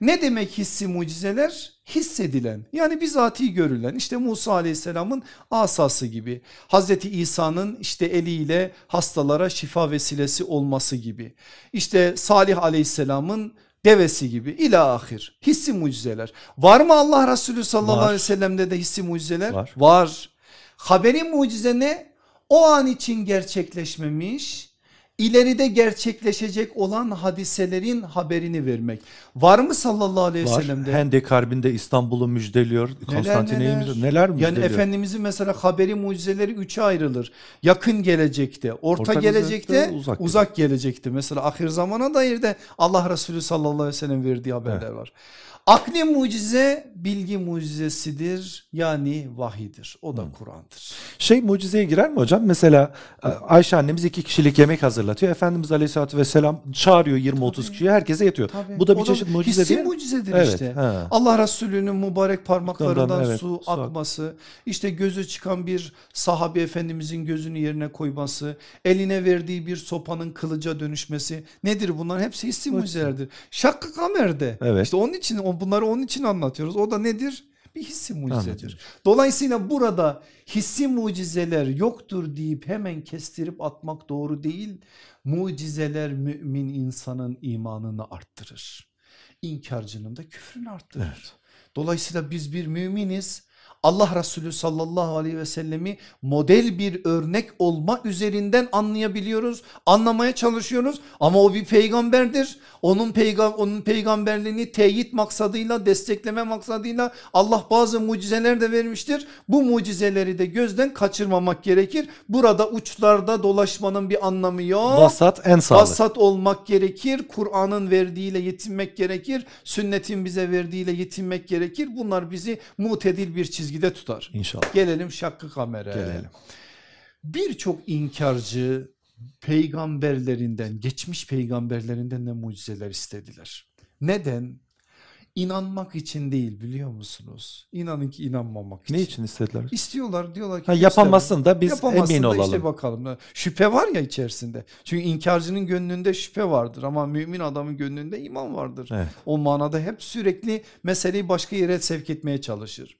Ne demek hissi mucizeler? Hissedilen yani bizatihi görülen işte Musa aleyhisselamın asası gibi. Hazreti İsa'nın işte eliyle hastalara şifa vesilesi olması gibi. İşte Salih aleyhisselamın devesi gibi ila ahir hissi mucizeler. Var mı Allah Resulü sallallahu Var. aleyhi ve sellem'de de hissi mucizeler? Var. Var. Haberi mucize ne? O an için gerçekleşmemiş ileride gerçekleşecek olan hadiselerin haberini vermek. Var mı sallallahu aleyhi ve Var. sellem'de? Hendek Harbi'nde İstanbul'u müjdeliyor. Konstantinye'yi neler, neler müjdeliyor? Yani Efendimizin mesela haberi mucizeleri üçe ayrılır. Yakın gelecekte, orta, orta gelecekte, uzak, uzak gelecekte. Mesela ahir zamana dair de Allah Resulü sallallahu aleyhi ve sellem verdiği haberler evet. var. Akli mucize bilgi mucizesidir yani vahidir o da hmm. Kur'an'dır. Şey mucizeye girer mi hocam? Mesela e, Ayşe annemiz iki kişilik yemek hazırlatıyor. Efendimiz Aleyhisselatü Vesselam çağırıyor 20-30 kişiyi herkese yetiyor. Tabii. Bu da bir o çeşit mucize hissi değil mi? mucizedir evet, işte. He. Allah Resulü'nün mübarek parmaklarından evet, su, su akması işte gözü çıkan bir sahabi efendimizin gözünü yerine koyması eline verdiği bir sopanın kılıca dönüşmesi nedir bunlar hepsi hissi mucizelerdir. Şakkı kamerde evet. işte onun için o bunları onun için anlatıyoruz. O da nedir? Bir hissi mucizedir. Anladım. Dolayısıyla burada hissi mucizeler yoktur deyip hemen kestirip atmak doğru değil. Mucizeler mümin insanın imanını arttırır. İnkarcının da küfrünü arttırır. Evet. Dolayısıyla biz bir müminiz Allah Resulü sallallahu aleyhi ve sellemi model bir örnek olma üzerinden anlayabiliyoruz. Anlamaya çalışıyoruz ama o bir peygamberdir. Onun, peygam onun peygamberliğini teyit maksadıyla destekleme maksadıyla Allah bazı mucizeler de vermiştir. Bu mucizeleri de gözden kaçırmamak gerekir. Burada uçlarda dolaşmanın bir anlamı yok. Vasat en sağlık. Vasat olmak gerekir. Kur'an'ın verdiğiyle yetinmek gerekir. Sünnetin bize verdiğiyle yetinmek gerekir. Bunlar bizi mutedil bir çizgi çizgide tutar. İnşallah. Gelelim şakkı kameraya. Gelelim. Birçok inkarcı peygamberlerinden geçmiş peygamberlerinden de mucizeler istediler. Neden? İnanmak için değil biliyor musunuz? İnanın ki inanmamak için. Ne için istediler? İstiyorlar diyorlar ki. Ha, yapamazsın da biz yapamazsın emin da olalım. işte bakalım. Şüphe var ya içerisinde. Çünkü inkarcının gönlünde şüphe vardır ama mümin adamın gönlünde iman vardır. Evet. O manada hep sürekli meseleyi başka yere sevk etmeye çalışır.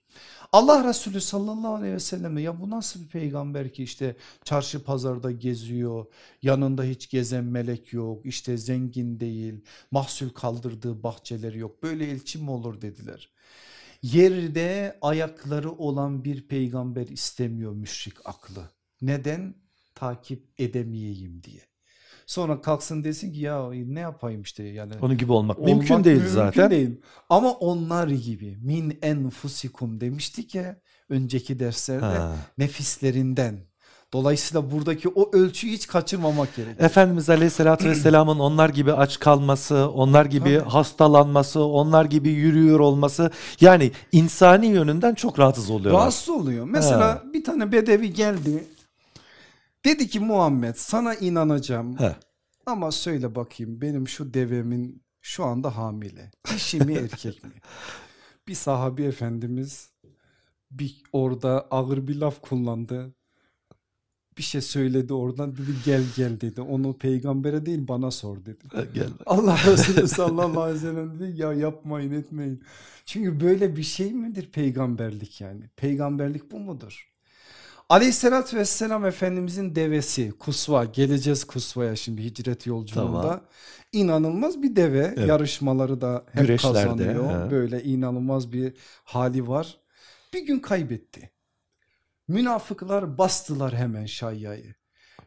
Allah Resulü sallallahu aleyhi ve sellem ya bu nasıl bir peygamber ki işte çarşı pazarda geziyor yanında hiç gezen melek yok işte zengin değil mahsul kaldırdığı bahçeleri yok böyle elçi mi olur dediler. Yerde ayakları olan bir peygamber istemiyor müşrik aklı neden takip edemeyeyim diye. Sonra kalksın desin ki ya ne yapayım işte yani. Onun gibi olmak, Olmak mümkün değil mümkün zaten. değil. Ama onlar gibi min enfusikum demiştik ya önceki derslerde Ha. nefislerinden. Dolayısıyla buradaki o ölçüyü hiç kaçırmamak gerekiyor. Efendimiz Aleyhisselatü Vesselam'ın onlar gibi aç kalması, onlar gibi Tabii. hastalanması, onlar gibi yürüyor olması yani insani yönünden çok rahatsız oluyorlar. Rahatsız oluyor. Mesela bir tane bedevi geldi. Dedi ki Muhammed sana inanacağım He. ama söyle bakayım benim şu devemin şu anda hamile. Dişi mi erkek mi? Bir sahabi efendimiz bir orada ağır bir laf kullandı. Bir şey söyledi oradan dedi gel gel dedi. Onu peygambere değil bana sor dedi. Gel. Allah Resulü sallallahu aleyhi ve sellem dedi ya yapmayın etmeyin. Çünkü böyle bir şey midir peygamberlik yani? Peygamberlik bu mudur? Aleyhissalatü vesselam Efendimizin devesi Kusva geleceğiz Kusva'ya şimdi hicret yolculuğunda. Tamam. İnanılmaz bir deve Evet. yarışmaları da hep Güreşlerde, kazanıyor. he. Böyle inanılmaz bir hali var. Bir gün kaybetti. Münafıklar bastılar hemen Şayya'yı.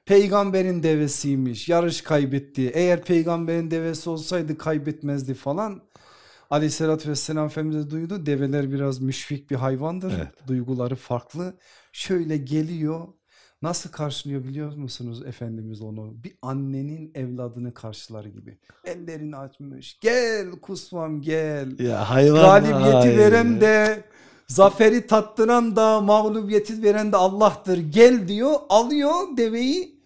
Peygamberin devesiymiş yarış kaybetti. Eğer peygamberin devesi olsaydı kaybetmezdi falan. Aleyhissalatü vesselam Efendimiz duydu. Develer biraz müşfik bir hayvandır. Evet. Duyguları farklı. Şöyle geliyor. Nasıl karşılıyor biliyor musunuz Efendimiz onu? Bir annenin evladını karşılar gibi. Ellerini açmış. Gel kusvam gel. Ya hayvan. Galibiyeti ay. veren de zaferi tattıran da mağlubiyeti veren de Allah'tır. Gel diyor alıyor deveyi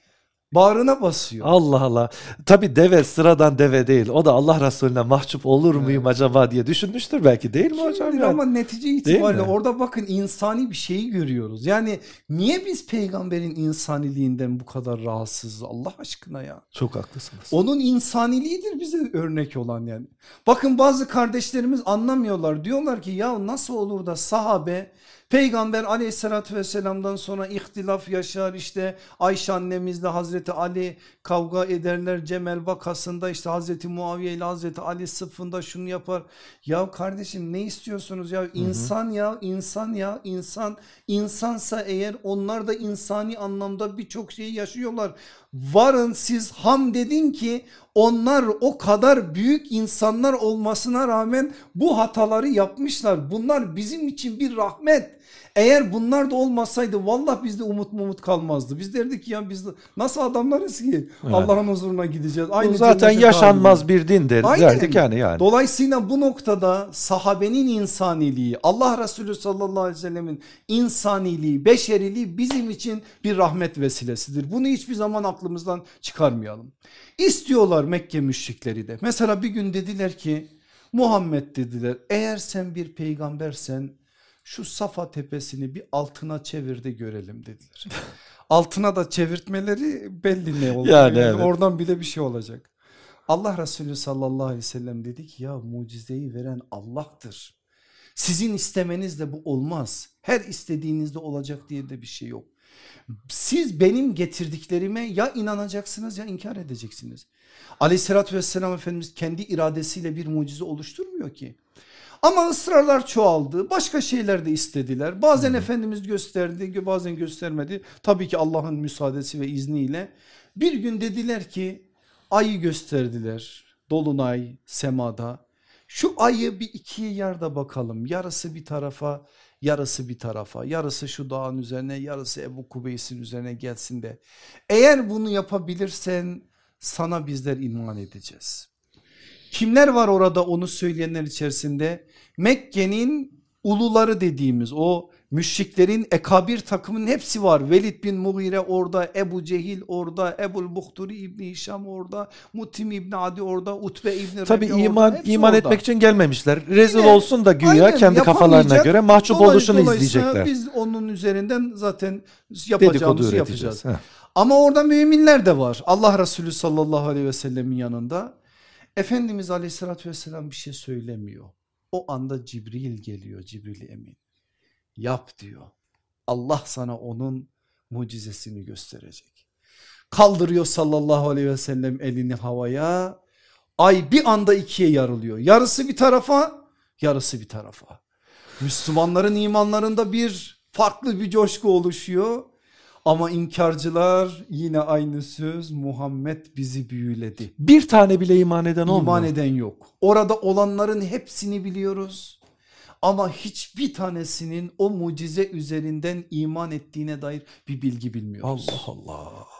bağrına basıyor. Allah Allah. Tabi deve sıradan deve değil. O da Allah Resulüne mahcup olur muyum acaba diye düşünmüştür belki değil mi Kim hocam? yani? ama netice itibariyle orada bakın insani bir şeyi görüyoruz. Yani niye biz peygamberin insaniliğinden bu kadar rahatsızız Allah aşkına ya? Çok haklısınız. Onun insaniliğidir bize örnek olan yani. Bakın bazı kardeşlerimiz anlamıyorlar. Diyorlar ki ya nasıl olur da sahabe peygamber aleyhissalatü vesselamdan sonra ihtilaf yaşar işte Ayşe annemizle Hazreti Ali kavga ederler Cemel vakasında işte Hazreti Muaviye ile Hazreti Ali sıfında şunu yapar. Ya kardeşim ne istiyorsunuz ya insan ya insan ya insan insansa eğer onlar da insani anlamda birçok şeyi yaşıyorlar. Varın siz ham dedin ki onlar o kadar büyük insanlar olmasına rağmen bu hataları yapmışlar. Bunlar bizim için bir rahmet. Eğer bunlar da olmasaydı vallahi bizde umut mumut kalmazdı. Biz derdik ki ya biz nasıl adamlarız ki Allah'ın huzuruna gideceğiz. Bu zaten yaşanmaz talibim. bir din der, Aynen. derdik yani yani. Dolayısıyla bu noktada sahabenin insaniliği, Allah Resulü sallallahu aleyhi ve sellemin insaniliği, beşeriliği bizim için bir rahmet vesilesidir. Bunu hiçbir zaman aklımızdan çıkarmayalım. İstiyorlar Mekke müşrikleri de. Mesela bir gün dediler ki Muhammed dediler eğer sen bir peygambersen şu Safa tepesini bir altına çevir de görelim dediler. altına da çevirtmeleri belli ne oldu. Yani evet. Oradan bile bir şey olacak. Allah Resulü sallallahu aleyhi ve sellem dedi ki ya mucizeyi veren Allah'tır. Sizin istemenizle bu olmaz. Her istediğinizde olacak diye de bir şey yok. Siz benim getirdiklerime ya inanacaksınız ya inkar edeceksiniz. Aleyhissalatü vesselam Efendimiz kendi iradesiyle bir mucize oluşturmuyor ki. Ama ısrarlar çoğaldı. Başka şeyler de istediler. Bazen Efendimiz gösterdi bazen göstermedi. Tabii ki Allah'ın müsaadesi ve izniyle. Bir gün dediler ki ayı gösterdiler. Dolunay semada. Şu ayı bir ikiye yarda bakalım. Yarısı bir tarafa yarısı bir tarafa. Yarısı şu dağın üzerine yarısı Ebu Kubeys'in üzerine gelsin de. Eğer bunu yapabilirsen sana bizler iman edeceğiz. Kimler var orada onu söyleyenler içerisinde? Mekke'nin uluları dediğimiz o Müşriklerin ekabir takımının hepsi var. Velid bin Mughire orada, Ebu Cehil orada, Ebul Buhturi İbni Hişam orada, Mutim İbni Adi orada, Utbe İbni Tabi iman orada, iman orada. etmek için gelmemişler. Rezil Yine, olsun da güya aynen, kendi kafalarına göre mahcup oluşunu izleyecekler. Biz onun üzerinden zaten yapacağımızı yapacağız. Heh. Ama orada müminler de var. Allah Resulü sallallahu aleyhi ve sellemin yanında. Efendimiz aleyhissalatü vesselam bir şey söylemiyor. O anda Cibril geliyor Cibril emin. Yap diyor. Allah sana onun mucizesini gösterecek. Kaldırıyor sallallahu aleyhi ve sellem elini havaya. Ay bir anda ikiye yarılıyor. Yarısı bir tarafa yarısı bir tarafa. Müslümanların imanlarında bir farklı bir coşku oluşuyor. Ama inkarcılar yine aynı söz Muhammed bizi büyüledi. Bir tane bile iman eden olmuyor. İman eden yok. Orada olanların hepsini biliyoruz. Ama hiçbir tanesinin o mucize üzerinden iman ettiğine dair bir bilgi bilmiyoruz. Allah Allah.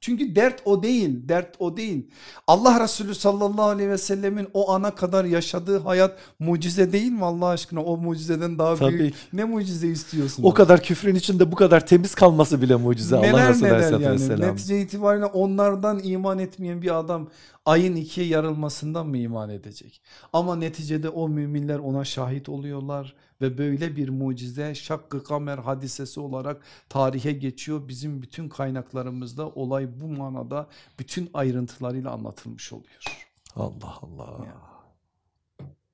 Çünkü dert o değil, dert o değil. Allah Resulü sallallahu aleyhi ve sellemin o ana kadar yaşadığı hayat mucize değil mi Allah aşkına? O mucizeden daha Tabii. büyük ne mucize istiyorsun? O kadar küfrün içinde bu kadar temiz kalması bile mucize Allah Neler Resulü neler yani. Vesselam. Netice itibariyle onlardan iman etmeyen bir adam ayın ikiye yarılmasından mı iman edecek? Ama neticede o müminler ona şahit oluyorlar ve böyle bir mucize şakkı kamer hadisesi olarak tarihe geçiyor. Bizim bütün kaynaklarımızda olay bu manada bütün ayrıntılarıyla anlatılmış oluyor. Allah Allah. Ya.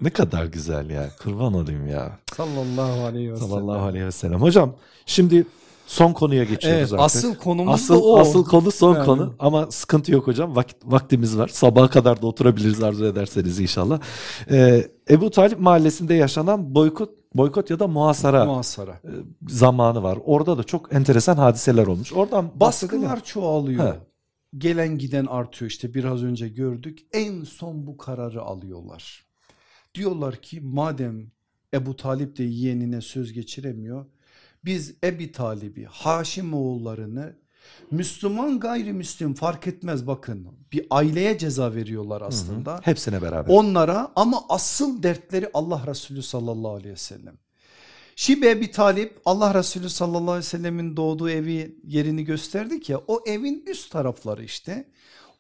Ne kadar güzel ya. Kurban olayım ya. Sallallahu aleyhi ve sellem. Sallallahu aleyhi ve sellem. Hocam şimdi son konuya geçiyoruz Evet, artık. asıl konumuz Asıl, da o. asıl konu son Yani. konu ama sıkıntı yok hocam Vakit, vaktimiz var sabaha kadar da oturabiliriz arzu ederseniz inşallah. Ee, Ebu Talip mahallesinde yaşanan boykot boykot ya da muhasara Muhasara. e, zamanı var. Orada da çok enteresan hadiseler olmuş. Oradan. Baskılar çoğalıyor. He. Gelen giden artıyor işte biraz önce gördük. En son bu kararı alıyorlar. Diyorlar ki madem Ebu Talip de yeğenine söz geçiremiyor. Biz Ebi Talib'i, Haşim oğullarını Müslüman gayrimüslim fark etmez bakın. Bir aileye ceza veriyorlar Hı hı. aslında. Hepsine beraber. Onlara ama asıl dertleri Allah Resulü sallallahu aleyhi ve sellem. Şibe Ebi Talip Allah Resulü sallallahu aleyhi ve sellemin doğduğu evi yerini gösterdik ya o evin üst tarafları işte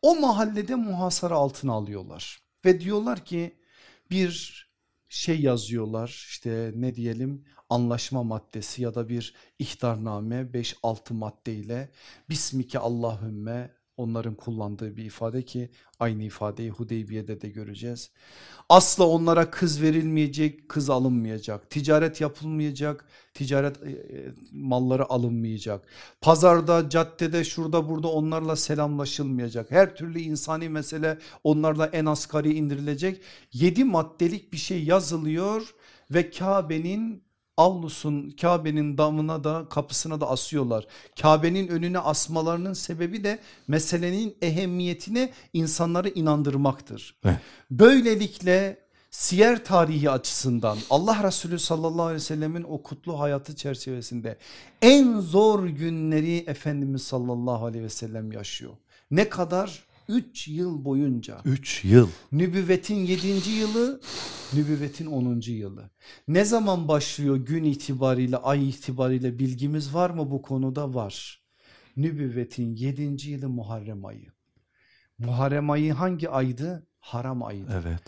o mahallede muhasara altına alıyorlar ve diyorlar ki bir şey yazıyorlar işte ne diyelim anlaşma maddesi ya da bir ihtarname 5-6 maddeyle Bismike Allahümme onların kullandığı bir ifade ki aynı ifadeyi Hudeybiye'de de göreceğiz. Asla onlara kız verilmeyecek, kız alınmayacak, ticaret yapılmayacak, ticaret e, e, malları alınmayacak. Pazarda, caddede, şurada burada onlarla selamlaşılmayacak. Her türlü insani mesele onlarla en asgari indirilecek. 7 maddelik bir şey yazılıyor ve Kabe'nin avlusun Kabe'nin damına da kapısına da asıyorlar. Kabe'nin önüne asmalarının sebebi de meselenin ehemmiyetine insanları inandırmaktır. Evet. Böylelikle siyer tarihi açısından Allah Resulü sallallahu aleyhi ve sellemin o kutlu hayatı çerçevesinde en zor günleri Efendimiz sallallahu aleyhi ve sellem yaşıyor. Ne kadar? 3 yıl boyunca. 3 yıl. Nübüvvetin 7. yılı, nübüvvetin 10. yılı. Ne zaman başlıyor gün itibariyle, ay itibariyle bilgimiz var mı bu konuda? Var. Nübüvvetin 7. yılı Muharrem ayı. Muharrem ayı hangi aydı? Haram ayıydı. Evet.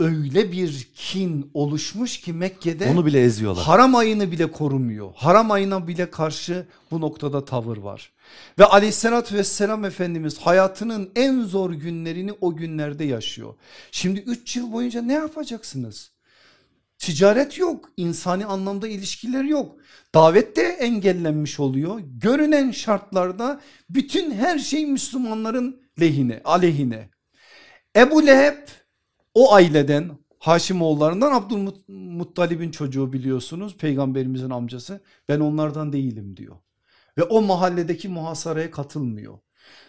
Öyle bir kin oluşmuş ki Mekke'de Onu bile eziyorlar. haram ayını bile korumuyor. Haram ayına bile karşı bu noktada tavır var. Ve aleyhissalatü vesselam Efendimiz hayatının en zor günlerini o günlerde yaşıyor. Şimdi 3 yıl boyunca ne yapacaksınız? Ticaret yok, insani anlamda ilişkiler yok. Davet de engellenmiş oluyor. Görünen şartlarda bütün her şey Müslümanların lehine, aleyhine. Ebu Leheb o aileden Haşimoğullarından Abdülmuttalib'in çocuğu biliyorsunuz peygamberimizin amcası ben onlardan değilim diyor. Ve o mahalledeki muhasaraya katılmıyor.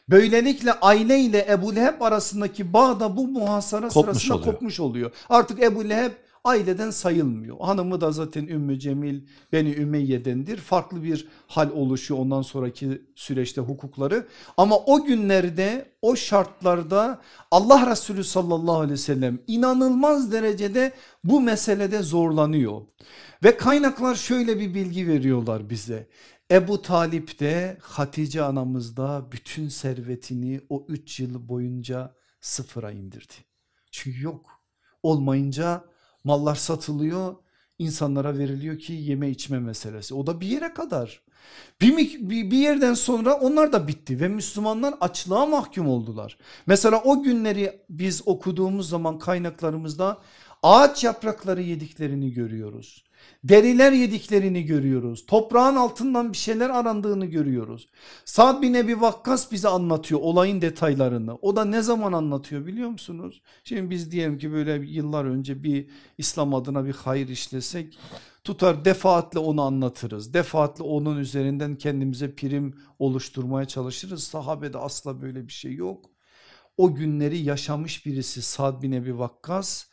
Böylelikle aile ile Ebu Leheb arasındaki bağ da bu muhasara Kopmuş sırasında oluyor. kopmuş oluyor. Artık Ebu Leheb aileden sayılmıyor. Hanımı da zaten Ümmü Cemil Beni Ümeyye'dendir. Farklı bir hal oluşuyor ondan sonraki süreçte hukukları. Ama o günlerde o şartlarda Allah Resulü sallallahu aleyhi ve sellem inanılmaz derecede bu meselede zorlanıyor. Ve kaynaklar şöyle bir bilgi veriyorlar bize. Ebu Talip de Hatice anamız da bütün servetini o 3 yıl boyunca sıfıra indirdi. Çünkü yok olmayınca mallar satılıyor insanlara veriliyor ki yeme içme meselesi o da bir yere kadar. Bir, bir, bir yerden sonra onlar da bitti ve Müslümanlar açlığa mahkum oldular. Mesela o günleri biz okuduğumuz zaman kaynaklarımızda ağaç yaprakları yediklerini görüyoruz. Deriler yediklerini görüyoruz. Toprağın altından bir şeyler arandığını görüyoruz. Sa'd bin Ebi Vakkas bize anlatıyor olayın detaylarını. O da ne zaman anlatıyor biliyor musunuz? Şimdi biz diyelim ki böyle yıllar önce bir İslam adına bir hayır işlesek tutar defaatle onu anlatırız. Defaatle onun üzerinden kendimize prim oluşturmaya çalışırız. Sahabede asla böyle bir şey yok. O günleri yaşamış birisi Sa'd bin Ebi Vakkas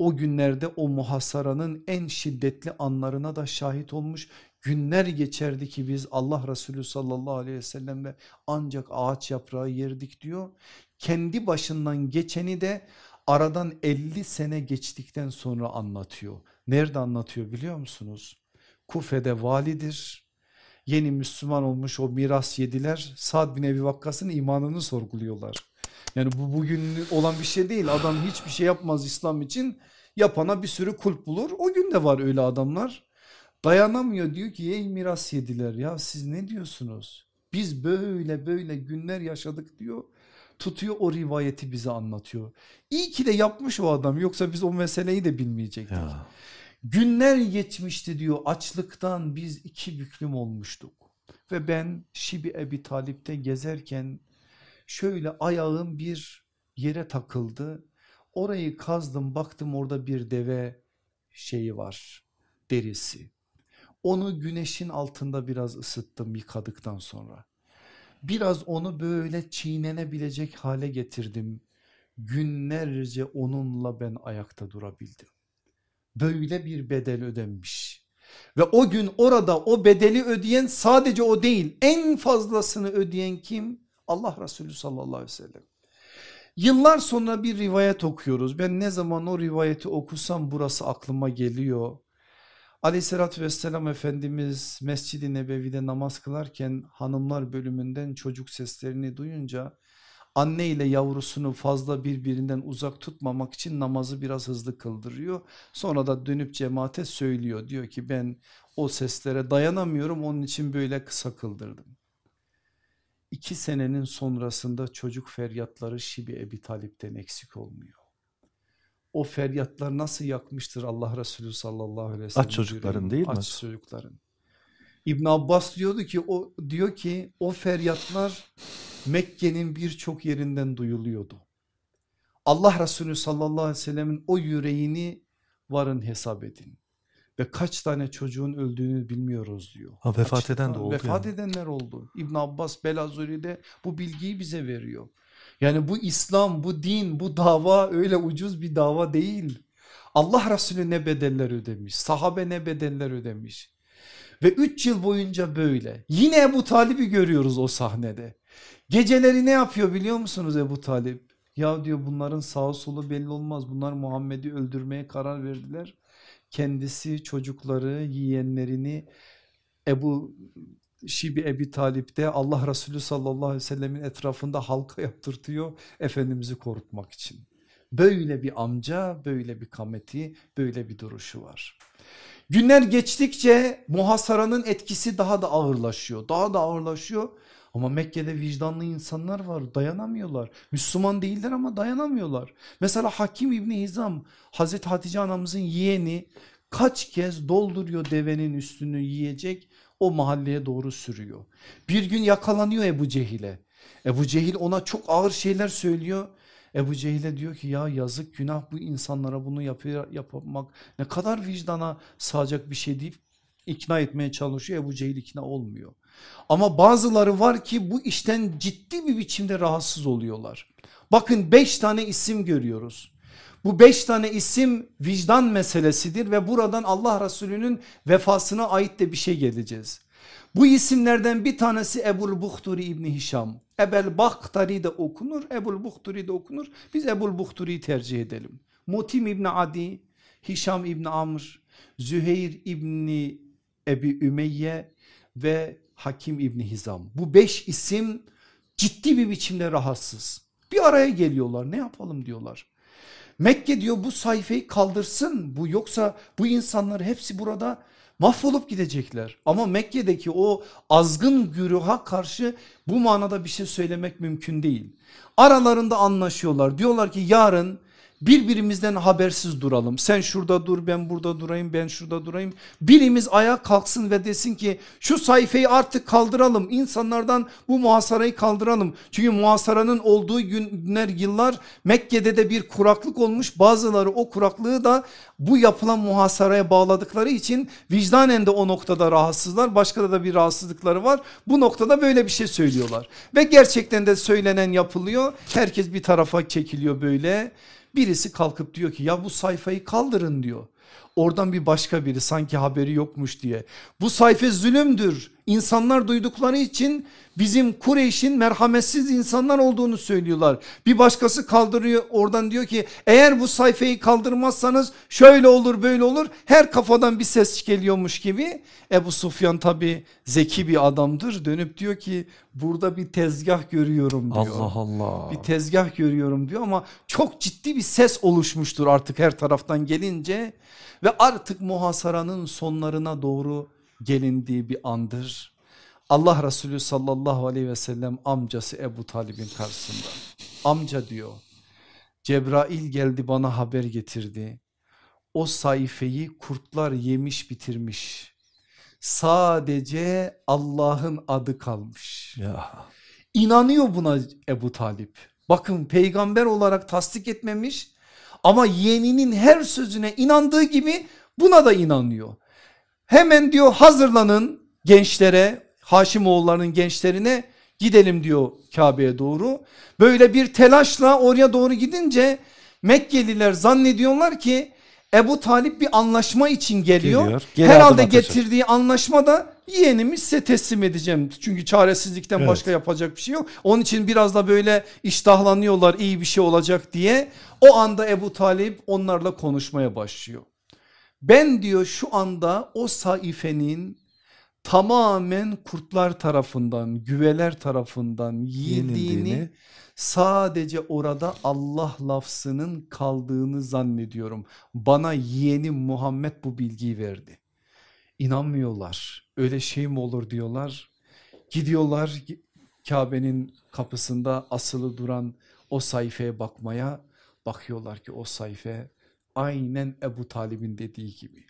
o günlerde o muhasaranın en şiddetli anlarına da şahit olmuş. Günler geçerdi ki biz Allah Resulü sallallahu aleyhi ve sellemle ancak ağaç yaprağı yerdik diyor. Kendi başından geçeni de aradan 50 sene geçtikten sonra anlatıyor. Nerede anlatıyor biliyor musunuz? Kufe'de validir. Yeni Müslüman olmuş o miras yediler. Sad bin Ebi Vakkas'ın imanını sorguluyorlar. Yani bu bugün olan bir şey değil. Adam hiçbir şey yapmaz İslam için. Yapana bir sürü kulp bulur. O gün de var öyle adamlar. Dayanamıyor diyor ki ey miras yediler ya siz ne diyorsunuz? Biz böyle böyle günler yaşadık diyor. Tutuyor o rivayeti bize anlatıyor. İyi ki de yapmış o adam yoksa biz o meseleyi de bilmeyecektik. Ya. Günler geçmişti diyor açlıktan biz iki büklüm olmuştuk. Ve ben Şibi Ebi Talip'te gezerken şöyle ayağım bir yere takıldı. Orayı kazdım baktım orada bir deve şeyi var derisi. Onu güneşin altında biraz ısıttım yıkadıktan sonra. Biraz onu böyle çiğnenebilecek hale getirdim. Günlerce onunla ben ayakta durabildim. Böyle bir bedel ödenmiş. Ve o gün orada o bedeli ödeyen sadece o değil en fazlasını ödeyen kim? Allah Resulü sallallahu aleyhi ve sellem. Yıllar sonra bir rivayet okuyoruz. Ben ne zaman o rivayeti okusam burası aklıma geliyor. Aleyhissalatü vesselam Efendimiz Mescid-i Nebevi'de namaz kılarken hanımlar bölümünden çocuk seslerini duyunca anne ile yavrusunu fazla birbirinden uzak tutmamak için namazı biraz hızlı kıldırıyor. Sonra da dönüp cemaate söylüyor diyor ki ben o seslere dayanamıyorum onun için böyle kısa kıldırdım iki senenin sonrasında çocuk feryatları Şibi Ebi Talip'ten eksik olmuyor. O feryatlar nasıl yakmıştır Allah Resulü sallallahu aleyhi ve sellem. Aç çocukların değil mi? Aç çocukların. İbn Abbas diyordu ki o diyor ki o feryatlar Mekke'nin birçok yerinden duyuluyordu. Allah Resulü sallallahu aleyhi ve sellemin o yüreğini varın hesap edin ve kaç tane çocuğun öldüğünü bilmiyoruz diyor. Ha, vefat Açıkta, eden de oldu. Vefat yani. edenler oldu. İbn Abbas Belazuri'de bu bilgiyi bize veriyor. Yani bu İslam, bu din, bu dava öyle ucuz bir dava değil. Allah Resulü ne bedeller ödemiş, sahabe ne bedeller ödemiş. Ve 3 yıl boyunca böyle. Yine Ebu Talib'i görüyoruz o sahnede. Geceleri ne yapıyor biliyor musunuz Ebu Talip? Ya diyor bunların sağ solu belli olmaz. Bunlar Muhammed'i öldürmeye karar verdiler kendisi çocukları yiyenlerini Ebu Şibi Ebi Talip'te Allah Resulü sallallahu aleyhi ve sellemin etrafında halka yaptırtıyor Efendimiz'i korutmak için. Böyle bir amca böyle bir kameti böyle bir duruşu var. Günler geçtikçe muhasaranın etkisi daha da ağırlaşıyor daha da ağırlaşıyor ama Mekke'de vicdanlı insanlar var dayanamıyorlar. Müslüman değiller ama dayanamıyorlar. Mesela Hakim İbni Hizam Hazreti Hatice anamızın yeğeni kaç kez dolduruyor devenin üstünü yiyecek o mahalleye doğru sürüyor. Bir gün yakalanıyor Ebu Cehil'e. Ebu Cehil ona çok ağır şeyler söylüyor. Ebu Cehil'e diyor ki ya yazık günah bu insanlara bunu yapıyor, yapmak ne kadar vicdana sağacak bir şey deyip ikna etmeye çalışıyor. Ebu Cehil ikna olmuyor. Ama bazıları var ki bu işten ciddi bir biçimde rahatsız oluyorlar. Bakın beş tane isim görüyoruz. Bu beş tane isim vicdan meselesidir ve buradan Allah Resulü'nün vefasına ait de bir şey geleceğiz. Bu isimlerden bir tanesi Ebul Buhturi İbni Hişam. Ebel Baktari de okunur, Ebul Buhturi de okunur. Biz Ebul Buhturi'yi tercih edelim. Mutim İbni Adi, Hişam İbni Amr, Züheyr İbni Ebi Ümeyye ve Hakim İbni Hizam. Bu beş isim ciddi bir biçimde rahatsız. Bir araya geliyorlar ne yapalım diyorlar. Mekke diyor bu sayfayı kaldırsın bu yoksa bu insanlar hepsi burada mahvolup gidecekler. Ama Mekke'deki o azgın güruha karşı bu manada bir şey söylemek mümkün değil. Aralarında anlaşıyorlar diyorlar ki yarın birbirimizden habersiz duralım. Sen şurada dur ben burada durayım ben şurada durayım. Birimiz ayağa kalksın ve desin ki şu sayfayı artık kaldıralım. İnsanlardan bu muhasarayı kaldıralım. Çünkü muhasaranın olduğu günler yıllar Mekke'de de bir kuraklık olmuş. Bazıları o kuraklığı da bu yapılan muhasaraya bağladıkları için vicdanen de o noktada rahatsızlar. Başka da bir rahatsızlıkları var. Bu noktada böyle bir şey söylüyorlar. Ve gerçekten de söylenen yapılıyor. Herkes bir tarafa çekiliyor böyle. Birisi kalkıp diyor ki ya bu sayfayı kaldırın diyor. Oradan bir başka biri sanki haberi yokmuş diye. Bu sayfa zulümdür. İnsanlar duydukları için bizim Kureyş'in merhametsiz insanlar olduğunu söylüyorlar. Bir başkası kaldırıyor oradan diyor ki eğer bu sayfayı kaldırmazsanız şöyle olur böyle olur. Her kafadan bir ses geliyormuş gibi. Ebu Sufyan tabi zeki bir adamdır dönüp diyor ki burada bir tezgah görüyorum diyor. Allah Allah. Bir tezgah görüyorum diyor ama çok ciddi bir ses oluşmuştur artık her taraftan gelince ve artık muhasaranın sonlarına doğru gelindiği bir andır. Allah Resulü sallallahu aleyhi ve sellem amcası Ebu Talib'in karşısında. Amca diyor Cebrail geldi bana haber getirdi. O sayfayı kurtlar yemiş bitirmiş. Sadece Allah'ın adı kalmış. Ya. İnanıyor buna Ebu Talip. Bakın peygamber olarak tasdik etmemiş ama yeğeninin her sözüne inandığı gibi buna da inanıyor. Hemen diyor hazırlanın gençlere Haşimoğullarının gençlerine gidelim diyor Kabe'ye doğru. Böyle bir telaşla oraya doğru gidince Mekkeliler zannediyorlar ki Ebu Talip bir anlaşma için geliyor. geliyor. Herhalde getirdiği anlaşma da yeğenimi size teslim edeceğim. Çünkü çaresizlikten evet. başka yapacak bir şey yok. Onun için biraz da böyle iştahlanıyorlar iyi bir şey olacak diye. O anda Ebu Talip onlarla konuşmaya başlıyor. Ben diyor şu anda o saifenin tamamen kurtlar tarafından güveler tarafından yediğini sadece orada Allah lafzının kaldığını zannediyorum. Bana yeğenim Muhammed bu bilgiyi verdi. İnanmıyorlar öyle şey mi olur diyorlar. Gidiyorlar Kabe'nin kapısında asılı duran o sayfaya bakmaya bakıyorlar ki o sayfa aynen Ebu Talib'in dediği gibi.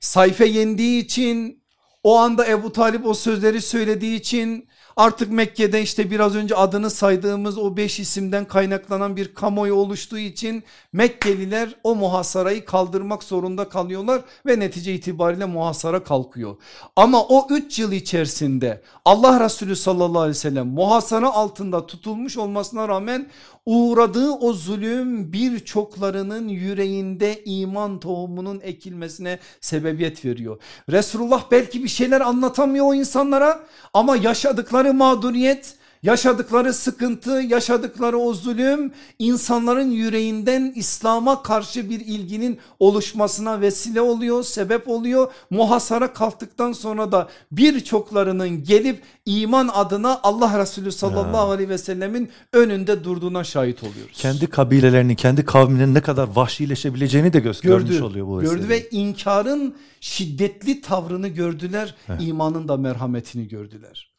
Sayfa yendiği için o anda Ebu Talip o sözleri söylediği için artık Mekke'de işte biraz önce adını saydığımız o beş isimden kaynaklanan bir kamuoyu oluştuğu için Mekkeliler o muhasarayı kaldırmak zorunda kalıyorlar ve netice itibariyle muhasara kalkıyor. Ama o üç yıl içerisinde Allah Resulü sallallahu aleyhi ve sellem muhasara altında tutulmuş olmasına rağmen uğradığı o zulüm birçoklarının yüreğinde iman tohumunun ekilmesine sebebiyet veriyor. Resulullah belki bir şeyler anlatamıyor o insanlara ama yaşadıkları mağduriyet Yaşadıkları sıkıntı, yaşadıkları o zulüm insanların yüreğinden İslam'a karşı bir ilginin oluşmasına vesile oluyor, sebep oluyor. Muhasara kalktıktan sonra da birçoklarının gelip iman adına Allah Resulü sallallahu aleyhi ve sellemin önünde durduğuna şahit oluyoruz. Kendi kabilelerinin, kendi kavminin ne kadar vahşileşebileceğini de göz gördü, görmüş oluyor bu Gördü ve inkarın şiddetli tavrını gördüler, Heh. imanın da merhametini gördüler.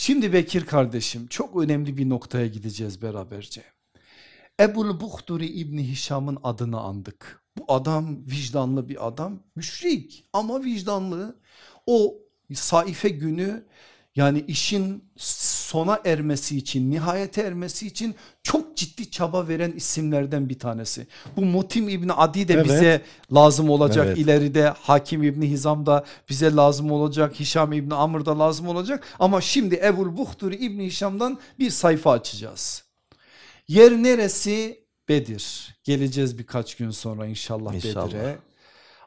Şimdi Bekir kardeşim çok önemli bir noktaya gideceğiz beraberce. Ebul Buhturi İbni Hişam'ın adını andık. Bu adam vicdanlı bir adam müşrik ama vicdanlı. O saife günü yani işin sona ermesi için nihayete ermesi için çok ciddi çaba veren isimlerden bir tanesi. Bu Mutim İbni Adi de evet. bize lazım olacak evet. ileride Hakim İbni Hizam da bize lazım olacak Hişam İbni Amr da lazım olacak ama şimdi Ebul Buhturi İbni Hişam'dan bir sayfa açacağız. Yer neresi Bedir. Geleceğiz birkaç gün sonra inşallah, İnşallah. Bedir'e.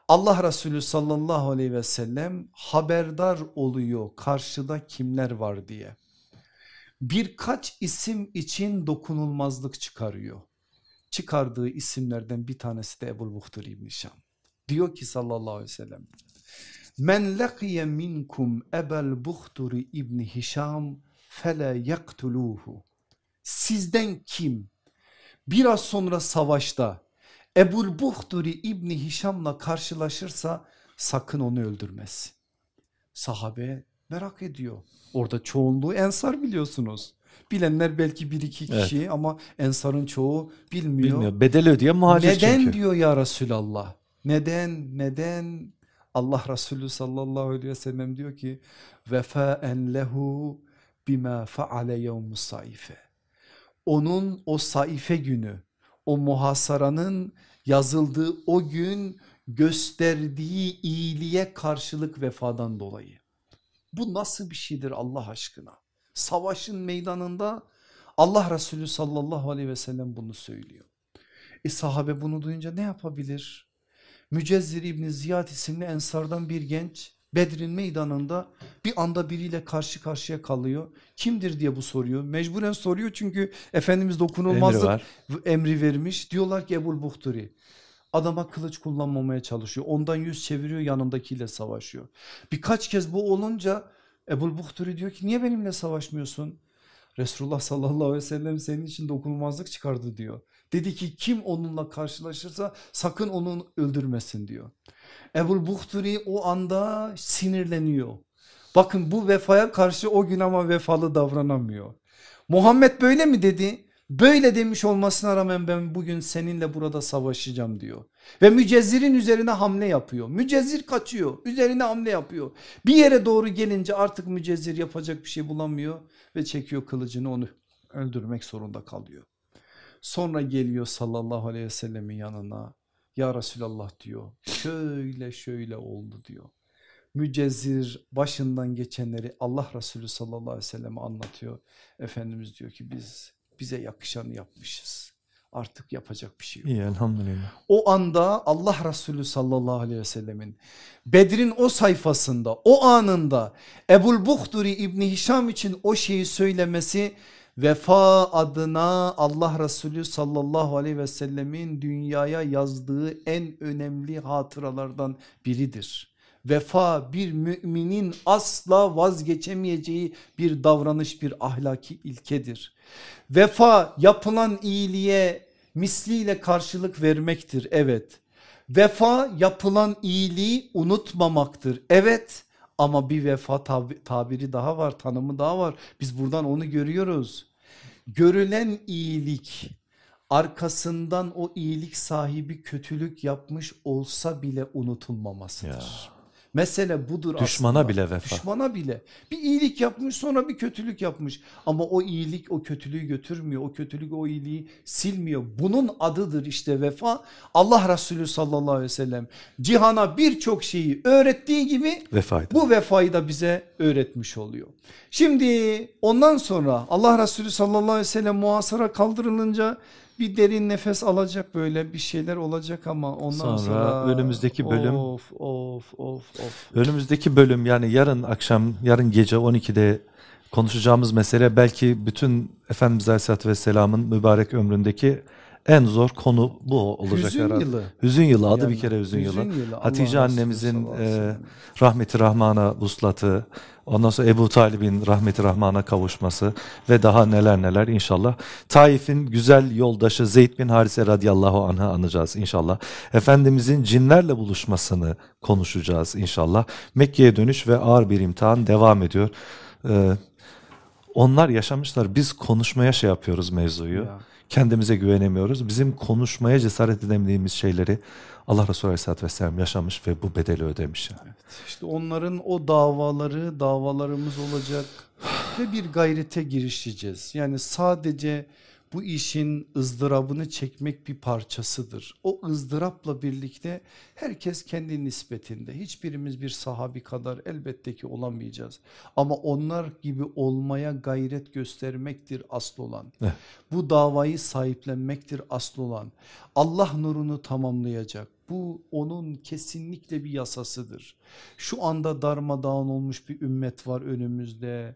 Allah Resulü sallallahu aleyhi ve sellem haberdar oluyor karşıda kimler var diye. Birkaç isim için dokunulmazlık çıkarıyor. Çıkardığı isimlerden bir tanesi de Ebu Buhtur İbni Şam. Diyor ki sallallahu aleyhi ve sellem Men laqiye minkum Ebel Buhturi İbni Hişam fele yaktuluhu. Sizden kim biraz sonra savaşta Ebul Buhturi İbni Hişam'la karşılaşırsa sakın onu öldürmez. Sahabe merak ediyor. Orada çoğunluğu ensar biliyorsunuz. Bilenler belki bir iki kişi ama ensarın çoğu bilmiyor. Bilmiyor. Bedel ödeye muhacir Neden çünkü. diyor ya Resulallah? Neden? Neden? Allah Resulü sallallahu aleyhi ve sellem diyor ki vefaen lehu bima faale yevmus saife. Onun o saife günü, o muhasaranın yazıldığı o gün gösterdiği iyiliğe karşılık vefadan dolayı. Bu nasıl bir şeydir Allah aşkına? Savaşın meydanında Allah Resulü sallallahu aleyhi ve sellem bunu söylüyor. E sahabe bunu duyunca ne yapabilir? Mücezzir İbni Ziyad isimli ensardan bir genç Bedir'in meydanında bir anda biriyle karşı karşıya kalıyor. Kimdir diye bu soruyor. Mecburen soruyor çünkü Efendimiz Emri dokunulmazlık var. emri vermiş. Diyorlar ki Ebul Buhturi adama kılıç kullanmamaya çalışıyor. Ondan yüz çeviriyor yanındakiyle savaşıyor. Birkaç kez bu olunca Ebul Buhturi diyor ki niye benimle savaşmıyorsun? Resulullah sallallahu aleyhi ve sellem senin için dokunulmazlık çıkardı diyor. Dedi ki kim onunla karşılaşırsa sakın onu öldürmesin diyor. Ebul Buhturi o anda sinirleniyor. Bakın bu vefaya karşı o gün ama vefalı davranamıyor. Muhammed böyle mi dedi? Böyle demiş olmasına rağmen ben bugün seninle burada savaşacağım diyor. Ve mücezzirin üzerine hamle yapıyor. Mücezzir kaçıyor üzerine hamle yapıyor. Bir yere doğru gelince artık mücezzir yapacak bir şey bulamıyor ve çekiyor kılıcını onu öldürmek zorunda kalıyor. Sonra geliyor sallallahu aleyhi ve sellemin yanına ya Resulallah diyor şöyle şöyle oldu diyor. Mücezzir başından geçenleri Allah Resulü sallallahu aleyhi ve selleme anlatıyor. Efendimiz diyor ki biz bize yakışanı yapmışız. Artık yapacak bir şey yok. İyi elhamdülillah. O anda Allah Resulü sallallahu aleyhi ve sellemin Bedir'in o sayfasında o anında Ebul Buhturi İbni Hişam için o şeyi söylemesi vefa adına Allah Resulü sallallahu aleyhi ve sellemin dünyaya yazdığı en önemli hatıralardan biridir. Vefa bir müminin asla vazgeçemeyeceği bir davranış bir ahlaki ilkedir. Vefa yapılan iyiliğe misliyle karşılık vermektir evet. Vefa yapılan iyiliği unutmamaktır evet. Ama bir vefa tabi, tabiri daha var tanımı daha var biz buradan onu görüyoruz. Görülen iyilik arkasından o iyilik sahibi kötülük yapmış olsa bile unutulmamasıdır. Ya. Mesele budur Düşmana aslında. bile vefa. Düşmana bile. Bir iyilik yapmış sonra bir kötülük yapmış. Ama o iyilik o kötülüğü götürmüyor. O kötülük o iyiliği silmiyor. Bunun adıdır işte vefa. Allah Resulü sallallahu aleyhi ve sellem cihana birçok şeyi öğrettiği gibi Vefaydı. bu vefayı da bize öğretmiş oluyor. Şimdi ondan sonra Allah Resulü sallallahu aleyhi ve sellem muhasara kaldırılınca bir derin nefes alacak böyle bir şeyler olacak ama ondan Sonra sonra, önümüzdeki bölüm- of of of of Önümüzdeki bölüm yani yarın akşam yarın gece 12'de konuşacağımız mesele belki bütün Efendimiz Aleyhisselatü Vesselam'ın mübarek ömründeki en zor konu bu olacak Hüzün herhalde. yılı. Hüzün yılı adı Yani bir kere hüzün, yılı. yılı. Allah Hatice Resulü annemizin e, rahmeti rahmana vuslatı, ondan sonra Ebu Talib'in rahmeti rahmana kavuşması ve daha neler neler inşallah. Taif'in güzel yoldaşı Zeyd bin Harise radıyallahu anh'ı anacağız inşallah. Efendimizin cinlerle buluşmasını konuşacağız inşallah. Mekke'ye dönüş ve ağır bir imtihan devam ediyor. Ee, onlar yaşamışlar biz konuşmaya şey yapıyoruz mevzuyu. Ya. Kendimize güvenemiyoruz. Bizim konuşmaya cesaret edemediğimiz şeyleri Allah Resulü Aleyhisselatü Vesselam yaşamış ve bu bedeli ödemiş. Yani. İşte onların o davaları davalarımız olacak ve bir gayrete girişeceğiz. Yani sadece bu işin ızdırabını çekmek bir parçasıdır. O ızdırapla birlikte herkes kendi nispetinde hiçbirimiz bir sahabi kadar elbette ki olamayacağız. Ama onlar gibi olmaya gayret göstermektir asıl olan. Evet. Bu davayı sahiplenmektir asıl olan. Allah nurunu tamamlayacak. Bu onun kesinlikle bir yasasıdır. Şu anda darmadağın olmuş bir ümmet var önümüzde.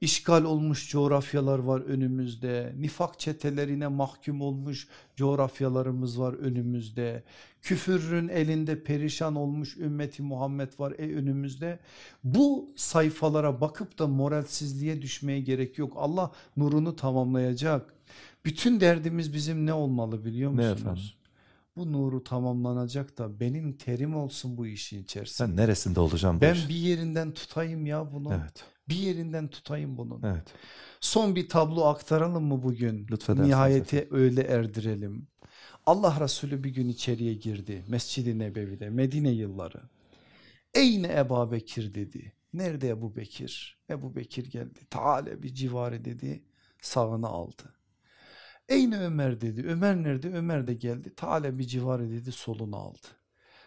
İşgal olmuş coğrafyalar var önümüzde. Nifak çetelerine mahkum olmuş coğrafyalarımız var önümüzde. Küfürün elinde perişan olmuş ümmeti Muhammed var e önümüzde. Bu sayfalara bakıp da moralsizliğe düşmeye gerek yok. Allah nurunu tamamlayacak. Bütün derdimiz bizim ne olmalı biliyor Ne musunuz? efendim? Bu nuru tamamlanacak da benim terim olsun bu işin içerisinde. Sen neresinde olacağım Ben bir yerinden tutayım ya bunu. Evet. Bir yerinden tutayım bunun. Evet. Son bir tablo aktaralım mı bugün? Lütfedersiniz Nihayete öyle erdirelim. Allah Resulü bir gün içeriye girdi Mescid-i Nebevi'de Medine yılları. Eyne Ebu Bekir dedi. Nerede Ebu Bekir? Ebu Bekir geldi. Taale bir civarı dedi. Sağını aldı. Eyne Ömer dedi. Ömer nerede? Ömer de geldi. Taale bir civarı dedi. Solunu aldı.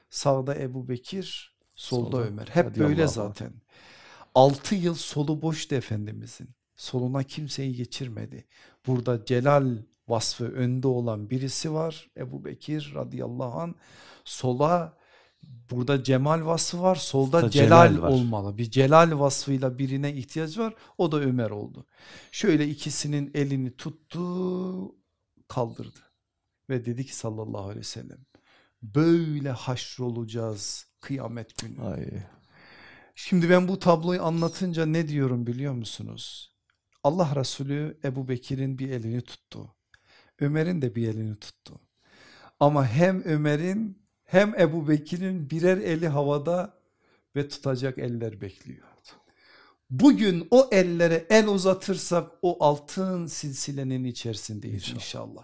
Sağda Ebu Bekir, solda, Solda Ömer. Hep radıyallahu böyle anh. zaten. 6 yıl solu boştu Efendimizin. Soluna kimseyi geçirmedi. Burada celal vasfı önde olan birisi var. Ebu Bekir radıyallahu an sola burada cemal vasfı var. Solda Da celal, celal var. olmalı. Bir celal vasfıyla birine ihtiyaç var. O da Ömer oldu. Şöyle ikisinin elini tuttu kaldırdı. Ve dedi ki sallallahu aleyhi ve sellem böyle haşrolacağız kıyamet günü. Ay. Şimdi ben bu tabloyu anlatınca ne diyorum biliyor musunuz? Allah Resulü Ebu Bekir'in bir elini tuttu. Ömer'in de bir elini tuttu. Ama hem Ömer'in hem Ebu Bekir'in birer eli havada ve tutacak eller bekliyor. Bugün o ellere el uzatırsak o altın silsilenin içerisindeyiz İnşallah. inşallah.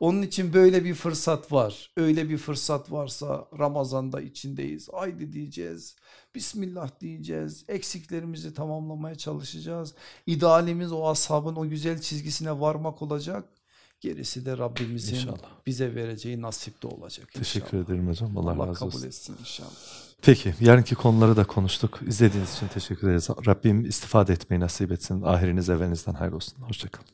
Onun için böyle bir fırsat var. Öyle bir fırsat varsa Ramazan'da içindeyiz. Haydi diyeceğiz. Bismillah diyeceğiz. Eksiklerimizi tamamlamaya çalışacağız. İdealimiz o ashabın o güzel çizgisine varmak olacak. Gerisi de Rabbimizin İnşallah. bize vereceği nasipte olacak. Teşekkür inşallah. ederim hocam. Allah, Allah razı kabul olsun. etsin inşallah. Peki yarınki konuları da konuştuk. İzlediğiniz için teşekkür ederiz. Rabbim istifade etmeyi nasip etsin. Ahiriniz evvelinizden hayır olsun. Hoşçakalın.